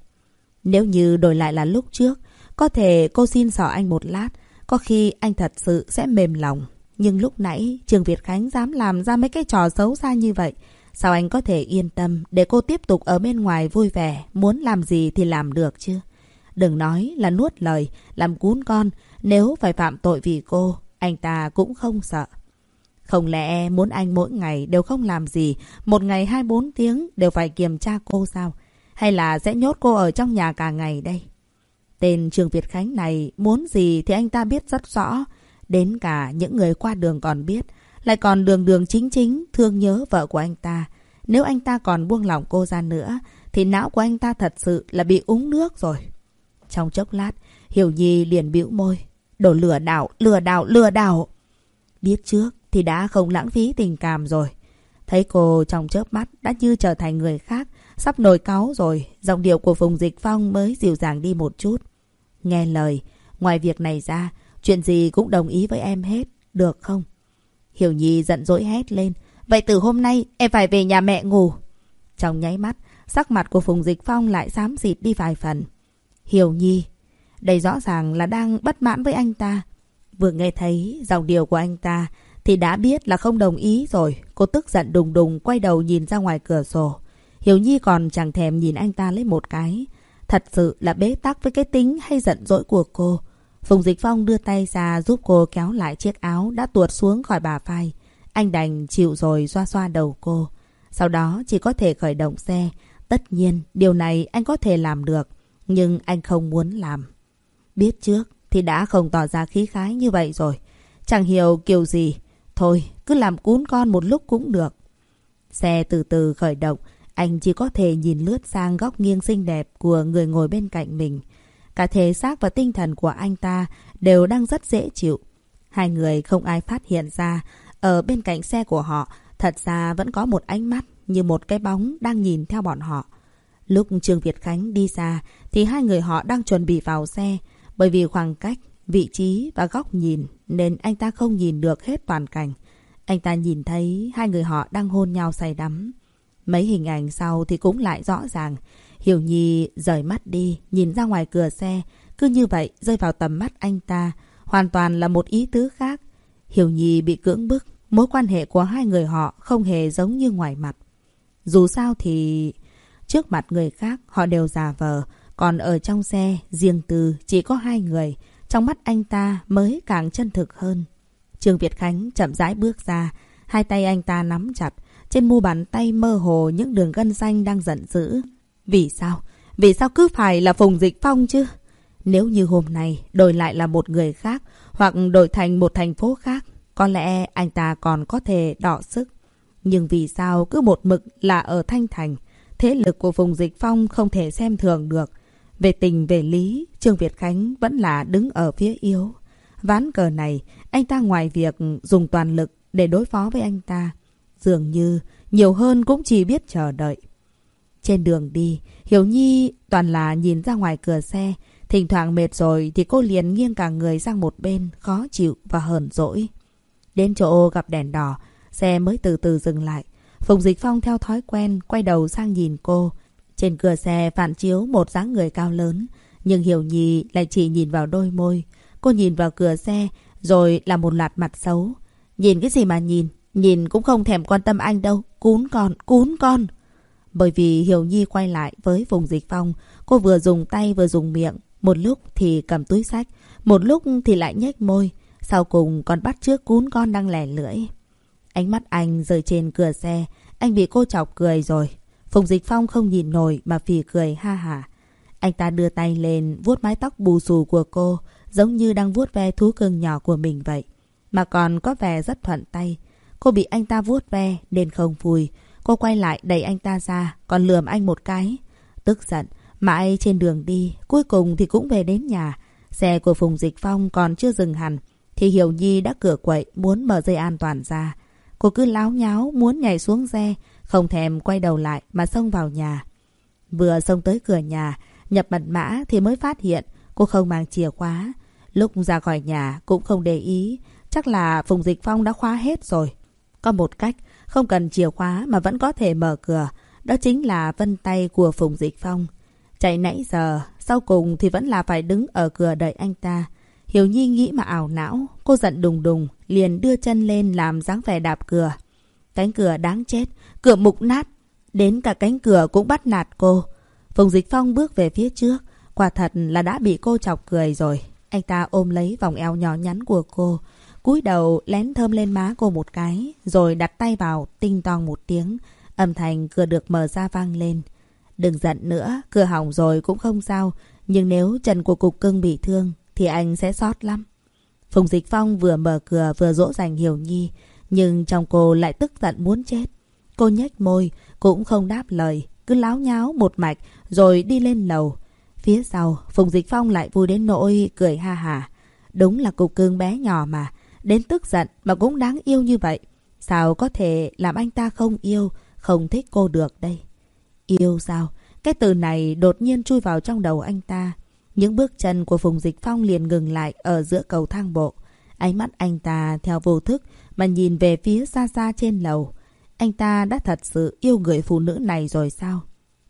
Nếu như đổi lại là lúc trước, có thể cô xin dò anh một lát, có khi anh thật sự sẽ mềm lòng. Nhưng lúc nãy, Trường Việt Khánh dám làm ra mấy cái trò xấu xa như vậy. Sao anh có thể yên tâm để cô tiếp tục ở bên ngoài vui vẻ, muốn làm gì thì làm được chứ? Đừng nói là nuốt lời, làm cún con, nếu phải phạm tội vì cô, anh ta cũng không sợ. Không lẽ muốn anh mỗi ngày đều không làm gì, một ngày 24 tiếng đều phải kiểm tra cô sao? Hay là sẽ nhốt cô ở trong nhà cả ngày đây? Tên Trường Việt Khánh này muốn gì thì anh ta biết rất rõ. Đến cả những người qua đường còn biết. Lại còn đường đường chính chính thương nhớ vợ của anh ta. Nếu anh ta còn buông lỏng cô ra nữa, thì não của anh ta thật sự là bị uống nước rồi. Trong chốc lát, Hiểu Nhi liền bĩu môi. Đồ lừa đảo, lừa đảo, lừa đảo. Biết trước thì đã không lãng phí tình cảm rồi. Thấy cô trong chớp mắt đã như trở thành người khác, sắp nổi cáu rồi, giọng điệu của Phùng Dịch Phong mới dịu dàng đi một chút. Nghe lời, ngoài việc này ra, chuyện gì cũng đồng ý với em hết, được không? Hiểu Nhi giận dỗi hét lên. Vậy từ hôm nay em phải về nhà mẹ ngủ. Trong nháy mắt, sắc mặt của Phùng Dịch Phong lại xám xịt đi vài phần. Hiểu Nhi, đây rõ ràng là đang bất mãn với anh ta. Vừa nghe thấy dòng điều của anh ta thì đã biết là không đồng ý rồi. Cô tức giận đùng đùng quay đầu nhìn ra ngoài cửa sổ. Hiểu Nhi còn chẳng thèm nhìn anh ta lấy một cái. Thật sự là bế tắc với cái tính hay giận dỗi của cô. Phùng Dịch Phong đưa tay ra giúp cô kéo lại chiếc áo đã tuột xuống khỏi bà vai. Anh đành chịu rồi xoa xoa đầu cô. Sau đó chỉ có thể khởi động xe. Tất nhiên, điều này anh có thể làm được. Nhưng anh không muốn làm. Biết trước thì đã không tỏ ra khí khái như vậy rồi. Chẳng hiểu kiểu gì. Thôi, cứ làm cún con một lúc cũng được. Xe từ từ khởi động. Anh chỉ có thể nhìn lướt sang góc nghiêng xinh đẹp của người ngồi bên cạnh mình. Cả thể xác và tinh thần của anh ta đều đang rất dễ chịu. Hai người không ai phát hiện ra. Ở bên cạnh xe của họ, thật ra vẫn có một ánh mắt như một cái bóng đang nhìn theo bọn họ. Lúc Trương Việt Khánh đi xa thì hai người họ đang chuẩn bị vào xe bởi vì khoảng cách, vị trí và góc nhìn nên anh ta không nhìn được hết toàn cảnh. Anh ta nhìn thấy hai người họ đang hôn nhau say đắm. Mấy hình ảnh sau thì cũng lại rõ ràng. Hiểu Nhi rời mắt đi, nhìn ra ngoài cửa xe. Cứ như vậy rơi vào tầm mắt anh ta. Hoàn toàn là một ý tứ khác. Hiểu Nhi bị cưỡng bức. Mối quan hệ của hai người họ không hề giống như ngoài mặt. Dù sao thì... Trước mặt người khác họ đều già vờ. Còn ở trong xe, riêng tư chỉ có hai người. Trong mắt anh ta mới càng chân thực hơn. Trương Việt Khánh chậm rãi bước ra. Hai tay anh ta nắm chặt. Trên mu bàn tay mơ hồ những đường gân xanh đang giận dữ. Vì sao? Vì sao cứ phải là Phùng Dịch Phong chứ? Nếu như hôm nay đổi lại là một người khác hoặc đổi thành một thành phố khác, có lẽ anh ta còn có thể đỏ sức. Nhưng vì sao cứ một mực là ở Thanh Thành? Thế lực của Phùng Dịch Phong không thể xem thường được. Về tình về lý, Trương Việt Khánh vẫn là đứng ở phía yếu. Ván cờ này, anh ta ngoài việc dùng toàn lực để đối phó với anh ta, dường như nhiều hơn cũng chỉ biết chờ đợi. Trên đường đi, Hiểu Nhi toàn là nhìn ra ngoài cửa xe. Thỉnh thoảng mệt rồi thì cô liền nghiêng cả người sang một bên, khó chịu và hờn dỗi. Đến chỗ gặp đèn đỏ, xe mới từ từ dừng lại. Phùng Dịch Phong theo thói quen quay đầu sang nhìn cô. Trên cửa xe phản chiếu một dáng người cao lớn. Nhưng Hiểu Nhi lại chỉ nhìn vào đôi môi. Cô nhìn vào cửa xe rồi là một loạt mặt xấu. Nhìn cái gì mà nhìn? Nhìn cũng không thèm quan tâm anh đâu. Cún con, cún con. Bởi vì Hiểu Nhi quay lại với Phùng Dịch Phong. Cô vừa dùng tay vừa dùng miệng. Một lúc thì cầm túi sách. Một lúc thì lại nhếch môi. Sau cùng còn bắt trước cún con đang lẻ lưỡi. Ánh mắt anh rời trên cửa xe. Anh bị cô chọc cười rồi. Phùng Dịch Phong không nhìn nổi mà phì cười ha hả. Anh ta đưa tay lên vuốt mái tóc bù xù của cô, giống như đang vuốt ve thú cưng nhỏ của mình vậy. Mà còn có vẻ rất thuận tay. Cô bị anh ta vuốt ve nên không vui. Cô quay lại đẩy anh ta ra, còn lườm anh một cái. Tức giận, mãi trên đường đi, cuối cùng thì cũng về đến nhà. Xe của Phùng Dịch Phong còn chưa dừng hẳn, thì Hiểu Nhi đã cửa quậy muốn mở dây an toàn ra. Cô cứ láo nháo muốn nhảy xuống xe, không thèm quay đầu lại mà xông vào nhà. Vừa xông tới cửa nhà, nhập mật mã thì mới phát hiện cô không mang chìa khóa. Lúc ra khỏi nhà cũng không để ý, chắc là Phùng Dịch Phong đã khóa hết rồi. Có một cách, không cần chìa khóa mà vẫn có thể mở cửa, đó chính là vân tay của Phùng Dịch Phong. Chạy nãy giờ, sau cùng thì vẫn là phải đứng ở cửa đợi anh ta. Hiểu Nhi nghĩ mà ảo não, cô giận đùng đùng, liền đưa chân lên làm dáng vẻ đạp cửa. Cánh cửa đáng chết, cửa mục nát, đến cả cánh cửa cũng bắt nạt cô. Phùng Dịch Phong bước về phía trước, quả thật là đã bị cô chọc cười rồi. Anh ta ôm lấy vòng eo nhỏ nhắn của cô, cúi đầu lén thơm lên má cô một cái, rồi đặt tay vào, tinh tong một tiếng, âm thanh cửa được mở ra vang lên. Đừng giận nữa, cửa hỏng rồi cũng không sao, nhưng nếu chân của cục cưng bị thương thì anh sẽ sót lắm. Phùng Dịch Phong vừa mở cửa vừa dỗ dành Hiểu Nhi, nhưng trong cô lại tức giận muốn chết. Cô nhếch môi, cũng không đáp lời, cứ láo nháo một mạch rồi đi lên lầu. Phía sau, Phùng Dịch Phong lại vui đến nỗi cười ha hà. Đúng là cục cưng bé nhỏ mà, đến tức giận mà cũng đáng yêu như vậy. Sao có thể làm anh ta không yêu, không thích cô được đây? Yêu sao? Cái từ này đột nhiên chui vào trong đầu anh ta. Những bước chân của Phùng Dịch Phong liền ngừng lại ở giữa cầu thang bộ. Ánh mắt anh ta theo vô thức mà nhìn về phía xa xa trên lầu. Anh ta đã thật sự yêu người phụ nữ này rồi sao?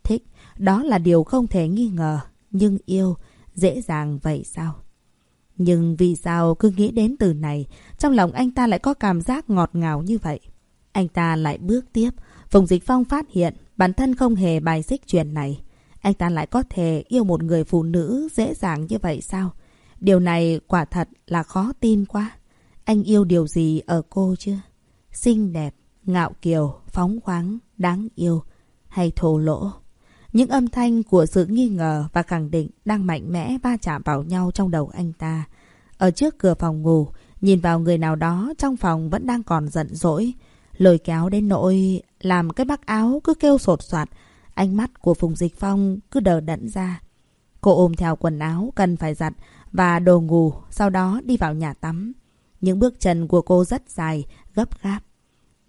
Thích, đó là điều không thể nghi ngờ. Nhưng yêu, dễ dàng vậy sao? Nhưng vì sao cứ nghĩ đến từ này, trong lòng anh ta lại có cảm giác ngọt ngào như vậy? Anh ta lại bước tiếp. Phùng Dịch Phong phát hiện bản thân không hề bài xích chuyện này. Anh ta lại có thể yêu một người phụ nữ dễ dàng như vậy sao? Điều này quả thật là khó tin quá. Anh yêu điều gì ở cô chưa? Xinh đẹp, ngạo kiều, phóng khoáng, đáng yêu hay thô lỗ? Những âm thanh của sự nghi ngờ và khẳng định đang mạnh mẽ va chạm vào nhau trong đầu anh ta. Ở trước cửa phòng ngủ, nhìn vào người nào đó trong phòng vẫn đang còn giận dỗi. Lôi kéo đến nỗi làm cái bác áo cứ kêu sột soạt. Ánh mắt của Phùng Dịch Phong cứ đờ đẫn ra. Cô ôm theo quần áo cần phải giặt và đồ ngủ, sau đó đi vào nhà tắm. Những bước chân của cô rất dài, gấp gáp.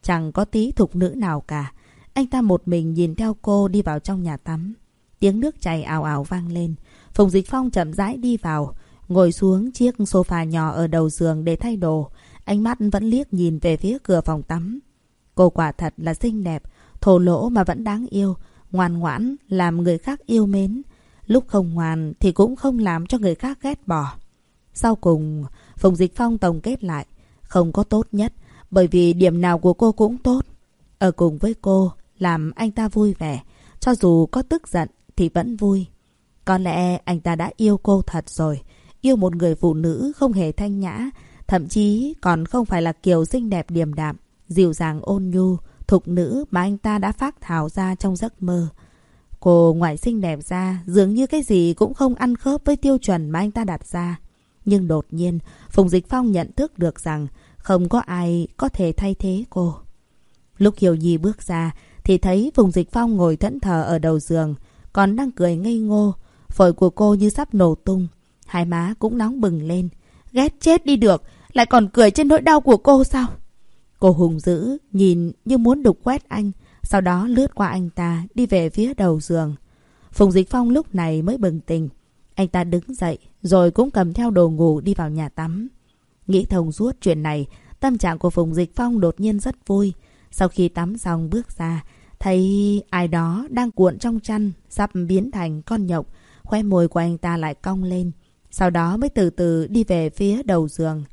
Chẳng có tí thục nữ nào cả. Anh ta một mình nhìn theo cô đi vào trong nhà tắm. Tiếng nước chảy ào ào vang lên. Phùng Dịch Phong chậm rãi đi vào. ngồi xuống chiếc sofa nhỏ ở đầu giường để thay đồ. Ánh mắt vẫn liếc nhìn về phía cửa phòng tắm. Cô quả thật là xinh đẹp, thổ lỗ mà vẫn đáng yêu, ngoan ngoãn, làm người khác yêu mến. Lúc không ngoan thì cũng không làm cho người khác ghét bỏ. Sau cùng, Phùng Dịch Phong tổng kết lại, không có tốt nhất, bởi vì điểm nào của cô cũng tốt. Ở cùng với cô, làm anh ta vui vẻ, cho dù có tức giận thì vẫn vui. Có lẽ anh ta đã yêu cô thật rồi, yêu một người phụ nữ không hề thanh nhã, thậm chí còn không phải là kiều xinh đẹp điềm đạm, dịu dàng ôn nhu, thục nữ mà anh ta đã phát thảo ra trong giấc mơ. Cô ngoại xinh đẹp ra, dường như cái gì cũng không ăn khớp với tiêu chuẩn mà anh ta đặt ra. Nhưng đột nhiên, Phùng Dịch Phong nhận thức được rằng không có ai có thể thay thế cô. Lúc Hiểu Nhi bước ra, thì thấy Phùng Dịch Phong ngồi thẫn thờ ở đầu giường, còn đang cười ngây ngô. Phổi của cô như sắp nổ tung, hai má cũng nóng bừng lên. Ghét chết đi được, lại còn cười trên nỗi đau của cô sao? Cô hùng dữ, nhìn như muốn đục quét anh, sau đó lướt qua anh ta, đi về phía đầu giường. Phùng Dịch Phong lúc này mới bừng tỉnh. Anh ta đứng dậy, rồi cũng cầm theo đồ ngủ đi vào nhà tắm. Nghĩ thông suốt chuyện này, tâm trạng của Phùng Dịch Phong đột nhiên rất vui. Sau khi tắm xong bước ra, thấy ai đó đang cuộn trong chăn, sắp biến thành con nhộng. Khoe môi của anh ta lại cong lên. Sau đó mới từ từ đi về phía đầu giường.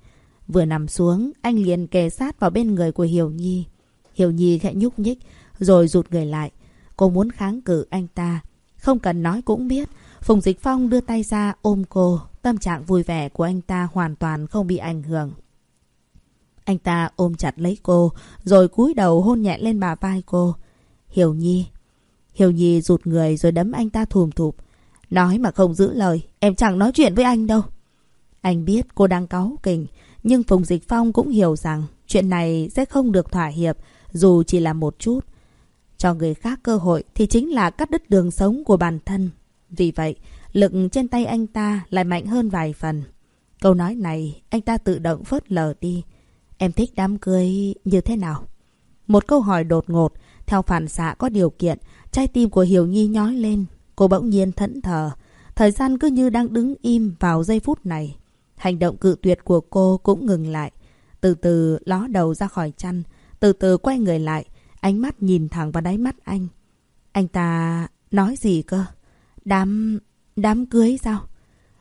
Vừa nằm xuống, anh liền kề sát vào bên người của Hiểu Nhi. Hiểu Nhi khẽ nhúc nhích, rồi rụt người lại. Cô muốn kháng cự anh ta. Không cần nói cũng biết. Phùng Dịch Phong đưa tay ra ôm cô. Tâm trạng vui vẻ của anh ta hoàn toàn không bị ảnh hưởng. Anh ta ôm chặt lấy cô, rồi cúi đầu hôn nhẹ lên bà vai cô. Hiểu Nhi. Hiểu Nhi rụt người rồi đấm anh ta thùm thụp. Nói mà không giữ lời, em chẳng nói chuyện với anh đâu. Anh biết cô đang cáu kỉnh, nhưng Phùng Dịch Phong cũng hiểu rằng chuyện này sẽ không được thỏa hiệp, dù chỉ là một chút. Cho người khác cơ hội thì chính là cắt đứt đường sống của bản thân. Vì vậy, lực trên tay anh ta lại mạnh hơn vài phần. Câu nói này anh ta tự động phớt lờ đi. Em thích đám cưới như thế nào? Một câu hỏi đột ngột, theo phản xạ có điều kiện, trái tim của Hiểu Nhi nhói lên. Cô bỗng nhiên thẫn thờ. Thời gian cứ như đang đứng im vào giây phút này. Hành động cự tuyệt của cô cũng ngừng lại. Từ từ ló đầu ra khỏi chăn. Từ từ quay người lại. Ánh mắt nhìn thẳng vào đáy mắt anh. Anh ta nói gì cơ? Đám... đám cưới sao?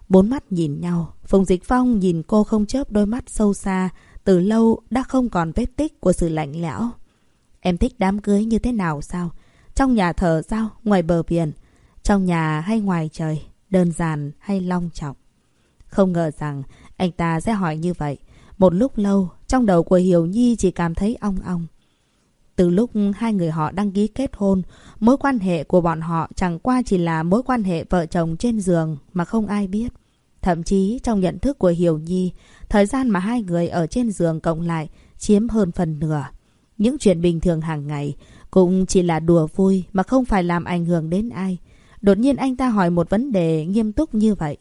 Bốn mắt nhìn nhau. Phùng Dịch Phong nhìn cô không chớp đôi mắt sâu xa. Từ lâu đã không còn vết tích của sự lạnh lẽo. Em thích đám cưới như thế nào sao? Trong nhà thờ sao? Ngoài bờ biển? Trong nhà hay ngoài trời? Đơn giản hay long trọng? Không ngờ rằng anh ta sẽ hỏi như vậy. Một lúc lâu, trong đầu của Hiểu Nhi chỉ cảm thấy ong ong. Từ lúc hai người họ đăng ký kết hôn, mối quan hệ của bọn họ chẳng qua chỉ là mối quan hệ vợ chồng trên giường mà không ai biết. Thậm chí trong nhận thức của Hiểu Nhi, thời gian mà hai người ở trên giường cộng lại chiếm hơn phần nửa. Những chuyện bình thường hàng ngày cũng chỉ là đùa vui mà không phải làm ảnh hưởng đến ai. Đột nhiên anh ta hỏi một vấn đề nghiêm túc như vậy.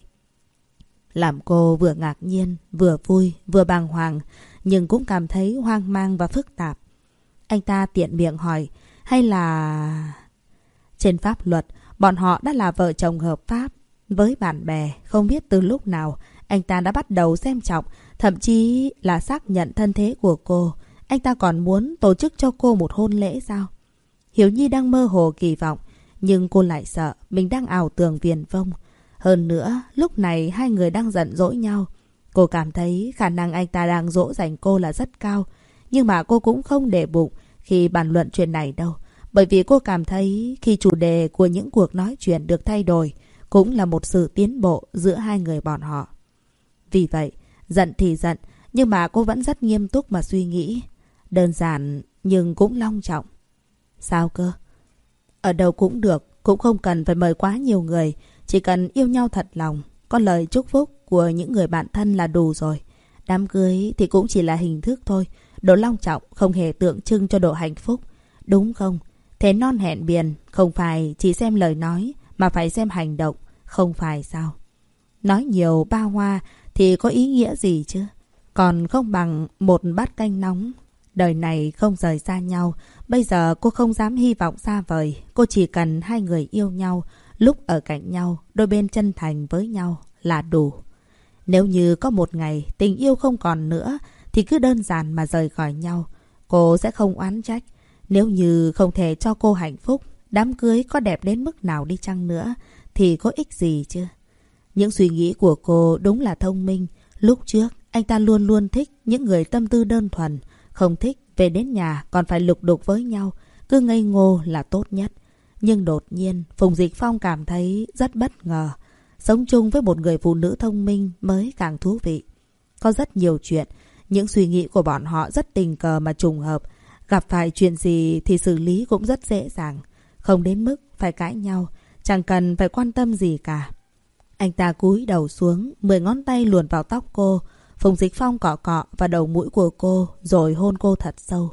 Làm cô vừa ngạc nhiên, vừa vui, vừa bàng hoàng, nhưng cũng cảm thấy hoang mang và phức tạp. Anh ta tiện miệng hỏi, hay là... Trên pháp luật, bọn họ đã là vợ chồng hợp pháp. Với bạn bè, không biết từ lúc nào, anh ta đã bắt đầu xem trọng, thậm chí là xác nhận thân thế của cô. Anh ta còn muốn tổ chức cho cô một hôn lễ sao? Hiếu Nhi đang mơ hồ kỳ vọng, nhưng cô lại sợ mình đang ảo tưởng viền vông. Hơn nữa, lúc này hai người đang giận dỗi nhau. Cô cảm thấy khả năng anh ta đang dỗ dành cô là rất cao. Nhưng mà cô cũng không để bụng khi bàn luận chuyện này đâu. Bởi vì cô cảm thấy khi chủ đề của những cuộc nói chuyện được thay đổi cũng là một sự tiến bộ giữa hai người bọn họ. Vì vậy, giận thì giận, nhưng mà cô vẫn rất nghiêm túc mà suy nghĩ. Đơn giản nhưng cũng long trọng. Sao cơ? Ở đâu cũng được, cũng không cần phải mời quá nhiều người. Chỉ cần yêu nhau thật lòng, có lời chúc phúc của những người bạn thân là đủ rồi. Đám cưới thì cũng chỉ là hình thức thôi. Độ long trọng không hề tượng trưng cho độ hạnh phúc. Đúng không? Thế non hẹn biển không phải chỉ xem lời nói mà phải xem hành động. Không phải sao? Nói nhiều ba hoa thì có ý nghĩa gì chứ? Còn không bằng một bát canh nóng. Đời này không rời xa nhau. Bây giờ cô không dám hy vọng xa vời. Cô chỉ cần hai người yêu nhau. Lúc ở cạnh nhau, đôi bên chân thành với nhau là đủ. Nếu như có một ngày tình yêu không còn nữa thì cứ đơn giản mà rời khỏi nhau. Cô sẽ không oán trách. Nếu như không thể cho cô hạnh phúc, đám cưới có đẹp đến mức nào đi chăng nữa thì có ích gì chứ? Những suy nghĩ của cô đúng là thông minh. Lúc trước, anh ta luôn luôn thích những người tâm tư đơn thuần, không thích về đến nhà còn phải lục đục với nhau, cứ ngây ngô là tốt nhất. Nhưng đột nhiên, Phùng Dịch Phong cảm thấy rất bất ngờ. Sống chung với một người phụ nữ thông minh mới càng thú vị. Có rất nhiều chuyện, những suy nghĩ của bọn họ rất tình cờ mà trùng hợp. Gặp phải chuyện gì thì xử lý cũng rất dễ dàng. Không đến mức phải cãi nhau, chẳng cần phải quan tâm gì cả. Anh ta cúi đầu xuống, mười ngón tay luồn vào tóc cô. Phùng Dịch Phong cọ cọ vào đầu mũi của cô rồi hôn cô thật sâu.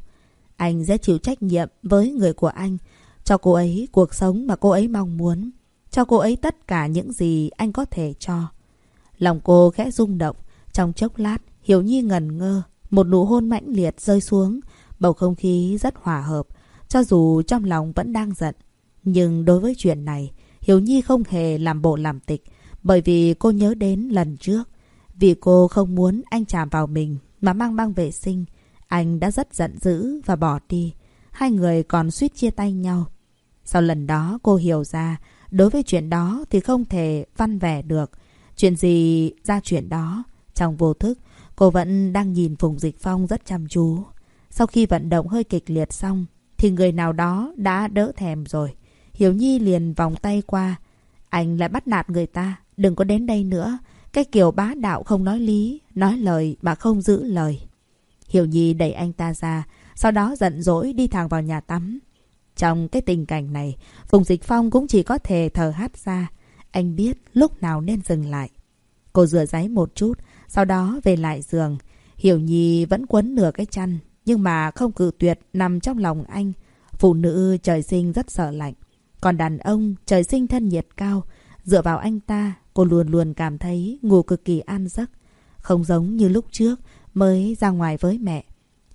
Anh sẽ chịu trách nhiệm với người của anh, cho cô ấy cuộc sống mà cô ấy mong muốn. Cho cô ấy tất cả những gì anh có thể cho. Lòng cô khẽ rung động. Trong chốc lát, Hiểu Nhi ngần ngơ. Một nụ hôn mãnh liệt rơi xuống. Bầu không khí rất hòa hợp. Cho dù trong lòng vẫn đang giận. Nhưng đối với chuyện này, Hiểu Nhi không hề làm bộ làm tịch. Bởi vì cô nhớ đến lần trước. Vì cô không muốn anh chạm vào mình mà mang băng vệ sinh. Anh đã rất giận dữ và bỏ đi. Hai người còn suýt chia tay nhau. Sau lần đó cô hiểu ra Đối với chuyện đó thì không thể văn vẻ được. Chuyện gì ra chuyện đó. Trong vô thức, cô vẫn đang nhìn Phùng Dịch Phong rất chăm chú. Sau khi vận động hơi kịch liệt xong, thì người nào đó đã đỡ thèm rồi. Hiểu Nhi liền vòng tay qua. Anh lại bắt nạt người ta. Đừng có đến đây nữa. Cái kiểu bá đạo không nói lý, nói lời mà không giữ lời. Hiểu Nhi đẩy anh ta ra, sau đó giận dỗi đi thẳng vào nhà tắm. Trong cái tình cảnh này, Phùng Dịch Phong cũng chỉ có thể thở hát ra. Anh biết lúc nào nên dừng lại. Cô rửa giấy một chút, sau đó về lại giường. Hiểu Nhi vẫn quấn nửa cái chăn, nhưng mà không cự tuyệt nằm trong lòng anh. Phụ nữ trời sinh rất sợ lạnh. Còn đàn ông trời sinh thân nhiệt cao. Dựa vào anh ta, cô luôn luôn cảm thấy ngủ cực kỳ an giấc. Không giống như lúc trước mới ra ngoài với mẹ.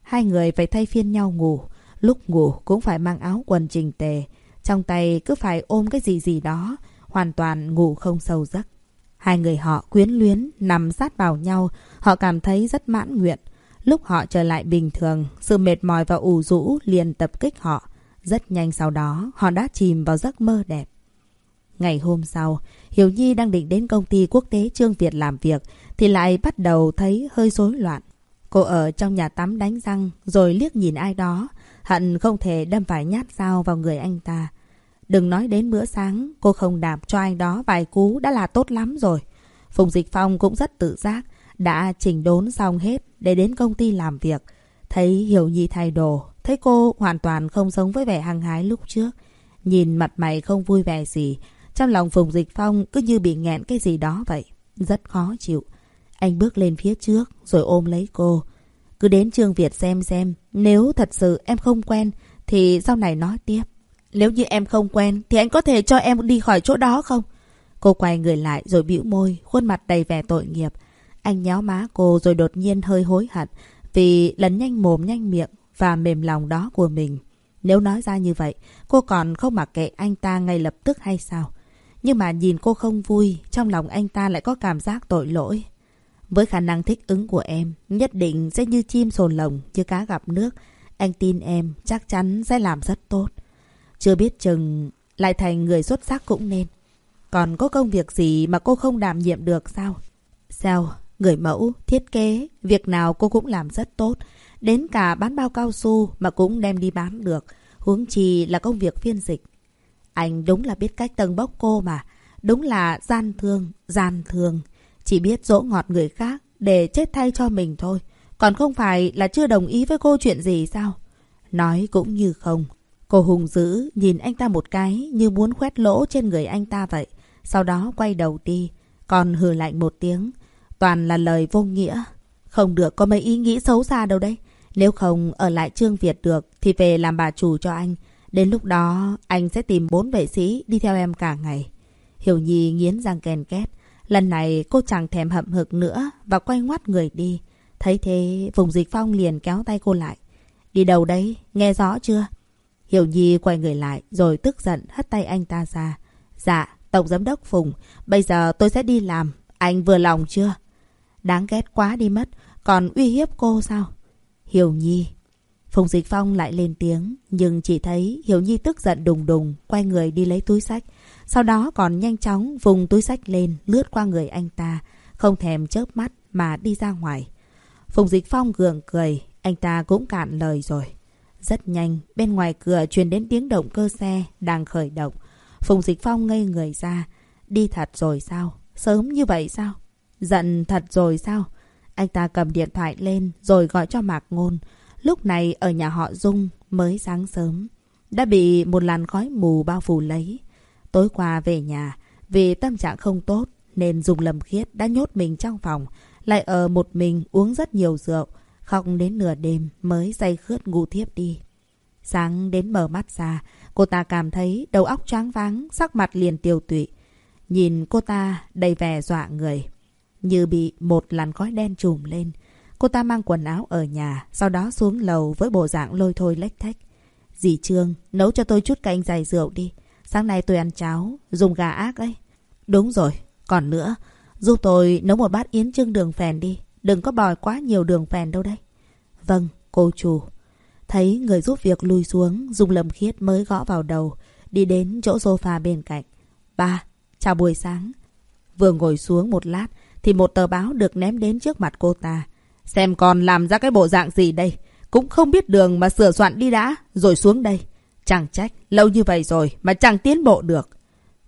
Hai người phải thay phiên nhau ngủ. Lúc ngủ cũng phải mang áo quần trình tề. Trong tay cứ phải ôm cái gì gì đó. Hoàn toàn ngủ không sâu giấc. Hai người họ quyến luyến, nằm sát vào nhau. Họ cảm thấy rất mãn nguyện. Lúc họ trở lại bình thường, sự mệt mỏi và ủ rũ liền tập kích họ. Rất nhanh sau đó, họ đã chìm vào giấc mơ đẹp. Ngày hôm sau, Hiểu Nhi đang định đến công ty quốc tế Trương Việt làm việc, thì lại bắt đầu thấy hơi rối loạn. Cô ở trong nhà tắm đánh răng, rồi liếc nhìn ai đó, Hận không thể đâm phải nhát dao vào người anh ta. Đừng nói đến bữa sáng, cô không đạp cho anh đó vài cú đã là tốt lắm rồi. Phùng Dịch Phong cũng rất tự giác, đã chỉnh đốn xong hết để đến công ty làm việc. Thấy Hiểu Nhi thay đồ, thấy cô hoàn toàn không giống với vẻ hăng hái lúc trước. Nhìn mặt mày không vui vẻ gì, trong lòng Phùng Dịch Phong cứ như bị nghẹn cái gì đó vậy. Rất khó chịu. Anh bước lên phía trước rồi ôm lấy cô. Cứ đến Trương Việt xem xem, nếu thật sự em không quen thì sau này nói tiếp. Nếu như em không quen thì anh có thể cho em đi khỏi chỗ đó không? Cô quay người lại rồi bĩu môi, khuôn mặt đầy vẻ tội nghiệp. Anh nhéo má cô rồi đột nhiên hơi hối hận vì lấn nhanh mồm nhanh miệng và mềm lòng đó của mình. Nếu nói ra như vậy, cô còn không mặc kệ anh ta ngay lập tức hay sao? Nhưng mà nhìn cô không vui, trong lòng anh ta lại có cảm giác tội lỗi. Với khả năng thích ứng của em, nhất định sẽ như chim sồn lồng, như cá gặp nước. Anh tin em chắc chắn sẽ làm rất tốt. Chưa biết chừng lại thành người xuất sắc cũng nên. Còn có công việc gì mà cô không đảm nhiệm được sao? Sao? Người mẫu, thiết kế, việc nào cô cũng làm rất tốt. Đến cả bán bao cao su mà cũng đem đi bán được. Huống chi là công việc phiên dịch. Anh đúng là biết cách tầng bốc cô mà. Đúng là gian thương, gian thương. Chỉ biết dỗ ngọt người khác để chết thay cho mình thôi. Còn không phải là chưa đồng ý với cô chuyện gì sao? Nói cũng như không. Cô hùng dữ nhìn anh ta một cái như muốn khoét lỗ trên người anh ta vậy. Sau đó quay đầu đi. Còn hừ lạnh một tiếng. Toàn là lời vô nghĩa. Không được có mấy ý nghĩ xấu xa đâu đấy. Nếu không ở lại Trương Việt được thì về làm bà chủ cho anh. Đến lúc đó anh sẽ tìm bốn vệ sĩ đi theo em cả ngày. Hiểu Nhi nghiến răng kèn két. Lần này cô chẳng thèm hậm hực nữa và quay ngoắt người đi. Thấy thế, Phùng Dịch Phong liền kéo tay cô lại. Đi đâu đấy? Nghe rõ chưa? Hiểu Nhi quay người lại rồi tức giận hất tay anh ta ra. Dạ, Tổng Giám đốc Phùng, bây giờ tôi sẽ đi làm. Anh vừa lòng chưa? Đáng ghét quá đi mất. Còn uy hiếp cô sao? Hiểu Nhi. Phùng Dịch Phong lại lên tiếng. Nhưng chỉ thấy Hiểu Nhi tức giận đùng đùng. Quay người đi lấy túi sách. Sau đó còn nhanh chóng vùng túi sách lên. Lướt qua người anh ta. Không thèm chớp mắt mà đi ra ngoài. Phùng Dịch Phong gượng cười. Anh ta cũng cạn lời rồi. Rất nhanh, bên ngoài cửa truyền đến tiếng động cơ xe đang khởi động. Phùng Dịch Phong ngây người ra. Đi thật rồi sao? Sớm như vậy sao? Giận thật rồi sao? Anh ta cầm điện thoại lên rồi gọi cho Mạc Ngôn. Lúc này ở nhà họ Dung mới sáng sớm. Đã bị một làn khói mù bao phủ lấy. Tối qua về nhà, vì tâm trạng không tốt nên Dung Lâm Khiết đã nhốt mình trong phòng. Lại ở một mình uống rất nhiều rượu. Khóc đến nửa đêm mới say khướt ngủ thiếp đi. Sáng đến mở mắt ra, cô ta cảm thấy đầu óc choáng váng, sắc mặt liền tiêu tụy. Nhìn cô ta đầy vẻ dọa người, như bị một làn khói đen trùm lên. Cô ta mang quần áo ở nhà, sau đó xuống lầu với bộ dạng lôi thôi lách thách. Dì Trương, nấu cho tôi chút canh dài rượu đi. Sáng nay tôi ăn cháo, dùng gà ác ấy. Đúng rồi, còn nữa, giúp tôi nấu một bát yến trưng đường phèn đi. Đừng có bòi quá nhiều đường phèn đâu đấy. Vâng, cô chủ. Thấy người giúp việc lui xuống, dùng lầm Khiết mới gõ vào đầu, đi đến chỗ sofa bên cạnh. Ba, chào buổi sáng. Vừa ngồi xuống một lát, thì một tờ báo được ném đến trước mặt cô ta. Xem còn làm ra cái bộ dạng gì đây. Cũng không biết đường mà sửa soạn đi đã, rồi xuống đây. Chẳng trách, lâu như vậy rồi mà chẳng tiến bộ được.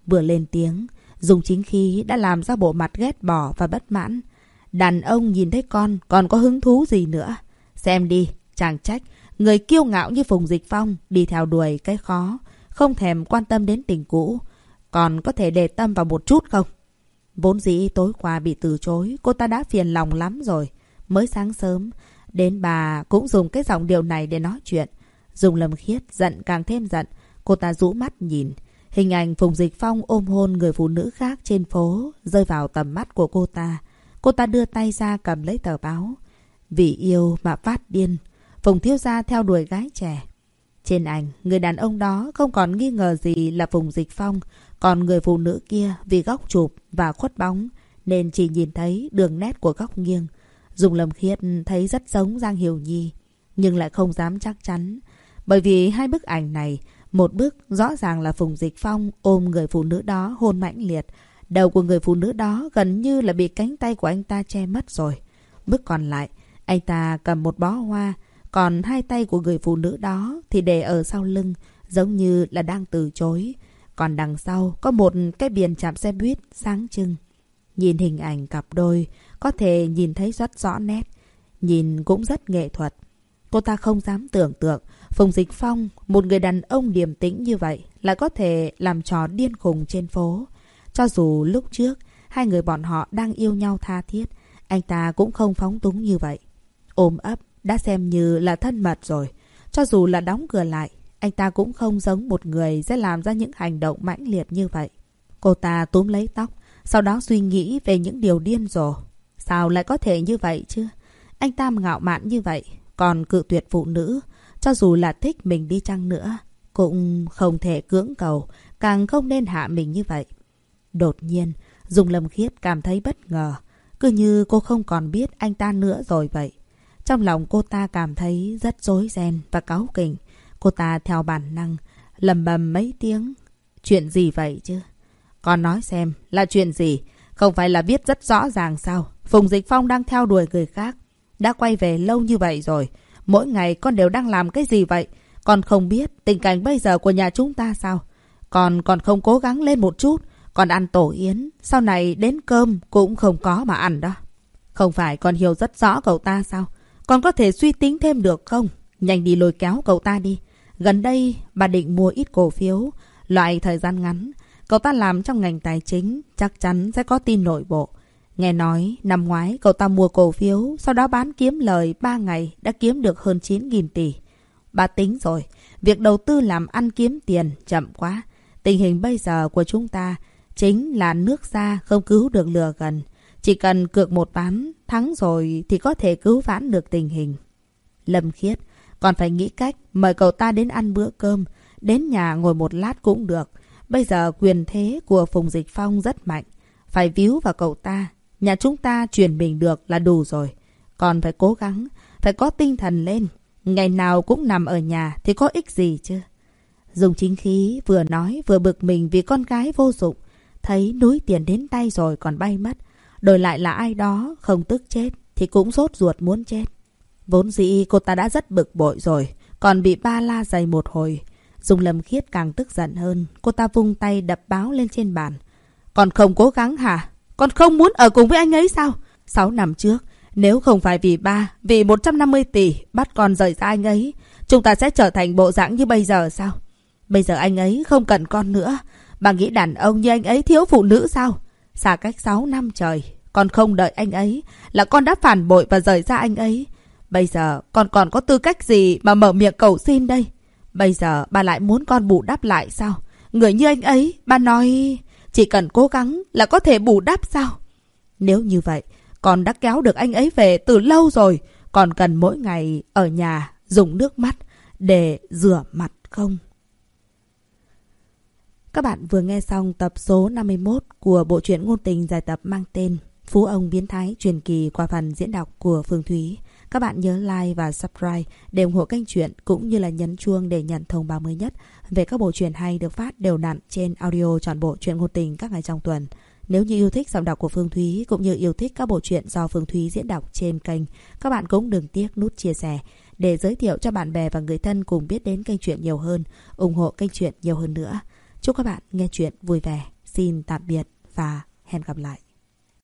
Vừa lên tiếng, dùng chính khí đã làm ra bộ mặt ghét bỏ và bất mãn. Đàn ông nhìn thấy con còn có hứng thú gì nữa. Xem đi, chẳng trách, người kiêu ngạo như Phùng Dịch Phong đi theo đuổi cái khó, không thèm quan tâm đến tình cũ. Còn có thể đề tâm vào một chút không? Vốn dĩ tối qua bị từ chối, cô ta đã phiền lòng lắm rồi. Mới sáng sớm, đến bà cũng dùng cái giọng điệu này để nói chuyện. Dùng lầm khiết, giận càng thêm giận. Cô ta rũ mắt nhìn. Hình ảnh Phùng Dịch Phong ôm hôn người phụ nữ khác trên phố rơi vào tầm mắt của cô ta. Cô ta đưa tay ra cầm lấy tờ báo. Vì yêu mà phát điên. Phùng Thiếu Gia theo đuổi gái trẻ. Trên ảnh, người đàn ông đó không còn nghi ngờ gì là Phùng Dịch Phong. Còn người phụ nữ kia vì góc chụp và khuất bóng nên chỉ nhìn thấy đường nét của góc nghiêng. Dùng lầm khiết thấy rất giống Giang Hiểu Nhi nhưng lại không dám chắc chắn. Bởi vì hai bức ảnh này, một bức rõ ràng là Phùng Dịch Phong ôm người phụ nữ đó hôn mãnh liệt. Đầu của người phụ nữ đó gần như là bị cánh tay của anh ta che mất rồi. Bức còn lại, anh ta cầm một bó hoa, còn hai tay của người phụ nữ đó thì để ở sau lưng, giống như là đang từ chối. Còn đằng sau có một cái biển chạm xe buýt sáng trưng. Nhìn hình ảnh cặp đôi, có thể nhìn thấy rất rõ nét. Nhìn cũng rất nghệ thuật. Cô ta không dám tưởng tượng Phùng Dịch Phong, một người đàn ông điềm tĩnh như vậy, lại có thể làm trò điên khùng trên phố. Cho dù lúc trước, hai người bọn họ đang yêu nhau tha thiết, anh ta cũng không phóng túng như vậy. Ôm ấp đã xem như là thân mật rồi. Cho dù là đóng cửa lại, anh ta cũng không giống một người sẽ làm ra những hành động mãnh liệt như vậy. Cô ta túm lấy tóc, sau đó suy nghĩ về những điều điên rồ. Sao lại có thể như vậy chứ? Anh ta ngạo mạn như vậy, còn cự tuyệt phụ nữ, cho dù là thích mình đi chăng nữa, cũng không thể cưỡng cầu, càng không nên hạ mình như vậy. Đột nhiên, Dung Lâm Khiết cảm thấy bất ngờ, cứ như cô không còn biết anh ta nữa rồi vậy. Trong lòng cô ta cảm thấy rất rối ren và cáu kỉnh. Cô ta theo bản năng, lầm bầm mấy tiếng. Chuyện gì vậy chứ? Con nói xem, là chuyện gì? Không phải là biết rất rõ ràng sao? Phùng Dịch Phong đang theo đuổi người khác. Đã quay về lâu như vậy rồi. Mỗi ngày con đều đang làm cái gì vậy? Con không biết tình cảnh bây giờ của nhà chúng ta sao? Con còn không cố gắng lên một chút. Còn ăn tổ yến. Sau này đến cơm cũng không có mà ăn đó. Không phải con hiểu rất rõ cậu ta sao? Con có thể suy tính thêm được không? Nhanh đi lôi kéo cậu ta đi. Gần đây, bà định mua ít cổ phiếu. Loại thời gian ngắn. Cậu ta làm trong ngành tài chính. Chắc chắn sẽ có tin nội bộ. Nghe nói, năm ngoái cậu ta mua cổ phiếu, sau đó bán kiếm lời 3 ngày đã kiếm được hơn 9.000 tỷ. Bà tính rồi, việc đầu tư làm ăn kiếm tiền chậm quá. Tình hình bây giờ của chúng ta chính là nước ra không cứu được lừa gần. Chỉ cần cược một ván, thắng rồi thì có thể cứu vãn được tình hình. Lâm Khiết, còn phải nghĩ cách mời cậu ta đến ăn bữa cơm, đến nhà ngồi một lát cũng được. Bây giờ quyền thế của Phùng Dịch Phong rất mạnh. Phải víu vào cậu ta Nhà chúng ta chuyển mình được là đủ rồi. Còn phải cố gắng, phải có tinh thần lên. Ngày nào cũng nằm ở nhà thì có ích gì chứ? Dùng chính khí vừa nói vừa bực mình vì con gái vô dụng. Thấy núi tiền đến tay rồi còn bay mất. Đổi lại là ai đó không tức chết thì cũng sốt ruột muốn chết. Vốn dĩ cô ta đã rất bực bội rồi. Còn bị ba la dày một hồi. Dung Lâm Khiết càng tức giận hơn. Cô ta vung tay đập báo lên trên bàn. Còn không cố gắng hả? Còn không muốn ở cùng với anh ấy sao? Sáu năm trước, nếu không phải vì ba, vì 150 tỷ bắt con rời ra anh ấy, chúng ta sẽ trở thành bộ dạng như bây giờ sao? Bây giờ anh ấy không cần con nữa. Bà nghĩ đàn ông như anh ấy thiếu phụ nữ sao? Xa cách 6 năm trời, con không đợi anh ấy, là con đã phản bội và rời ra anh ấy. Bây giờ con còn có tư cách gì mà mở miệng cầu xin đây? Bây giờ bà lại muốn con bù đắp lại sao? Người như anh ấy, bà nói chỉ cần cố gắng là có thể bù đắp sao? Nếu như vậy, con đã kéo được anh ấy về từ lâu rồi. Còn cần mỗi ngày ở nhà dùng nước mắt để rửa mặt không? Các bạn vừa nghe xong tập số 51 của bộ truyện ngôn tình dài tập mang tên Phú ông biến thái truyền kỳ qua phần diễn đọc của Phương Thúy. Các bạn nhớ like và subscribe để ủng hộ kênh truyện cũng như là nhấn chuông để nhận thông báo mới nhất về các bộ truyện hay được phát đều đặn trên audio trọn bộ truyện ngôn tình các ngày trong tuần. Nếu như yêu thích giọng đọc của Phương Thúy cũng như yêu thích các bộ truyện do Phương Thúy diễn đọc trên kênh, các bạn cũng đừng tiếc nút chia sẻ để giới thiệu cho bạn bè và người thân cùng biết đến kênh truyện nhiều hơn, ủng hộ kênh truyện nhiều hơn nữa. Chúc các bạn nghe chuyện vui vẻ. Xin tạm biệt và hẹn gặp lại.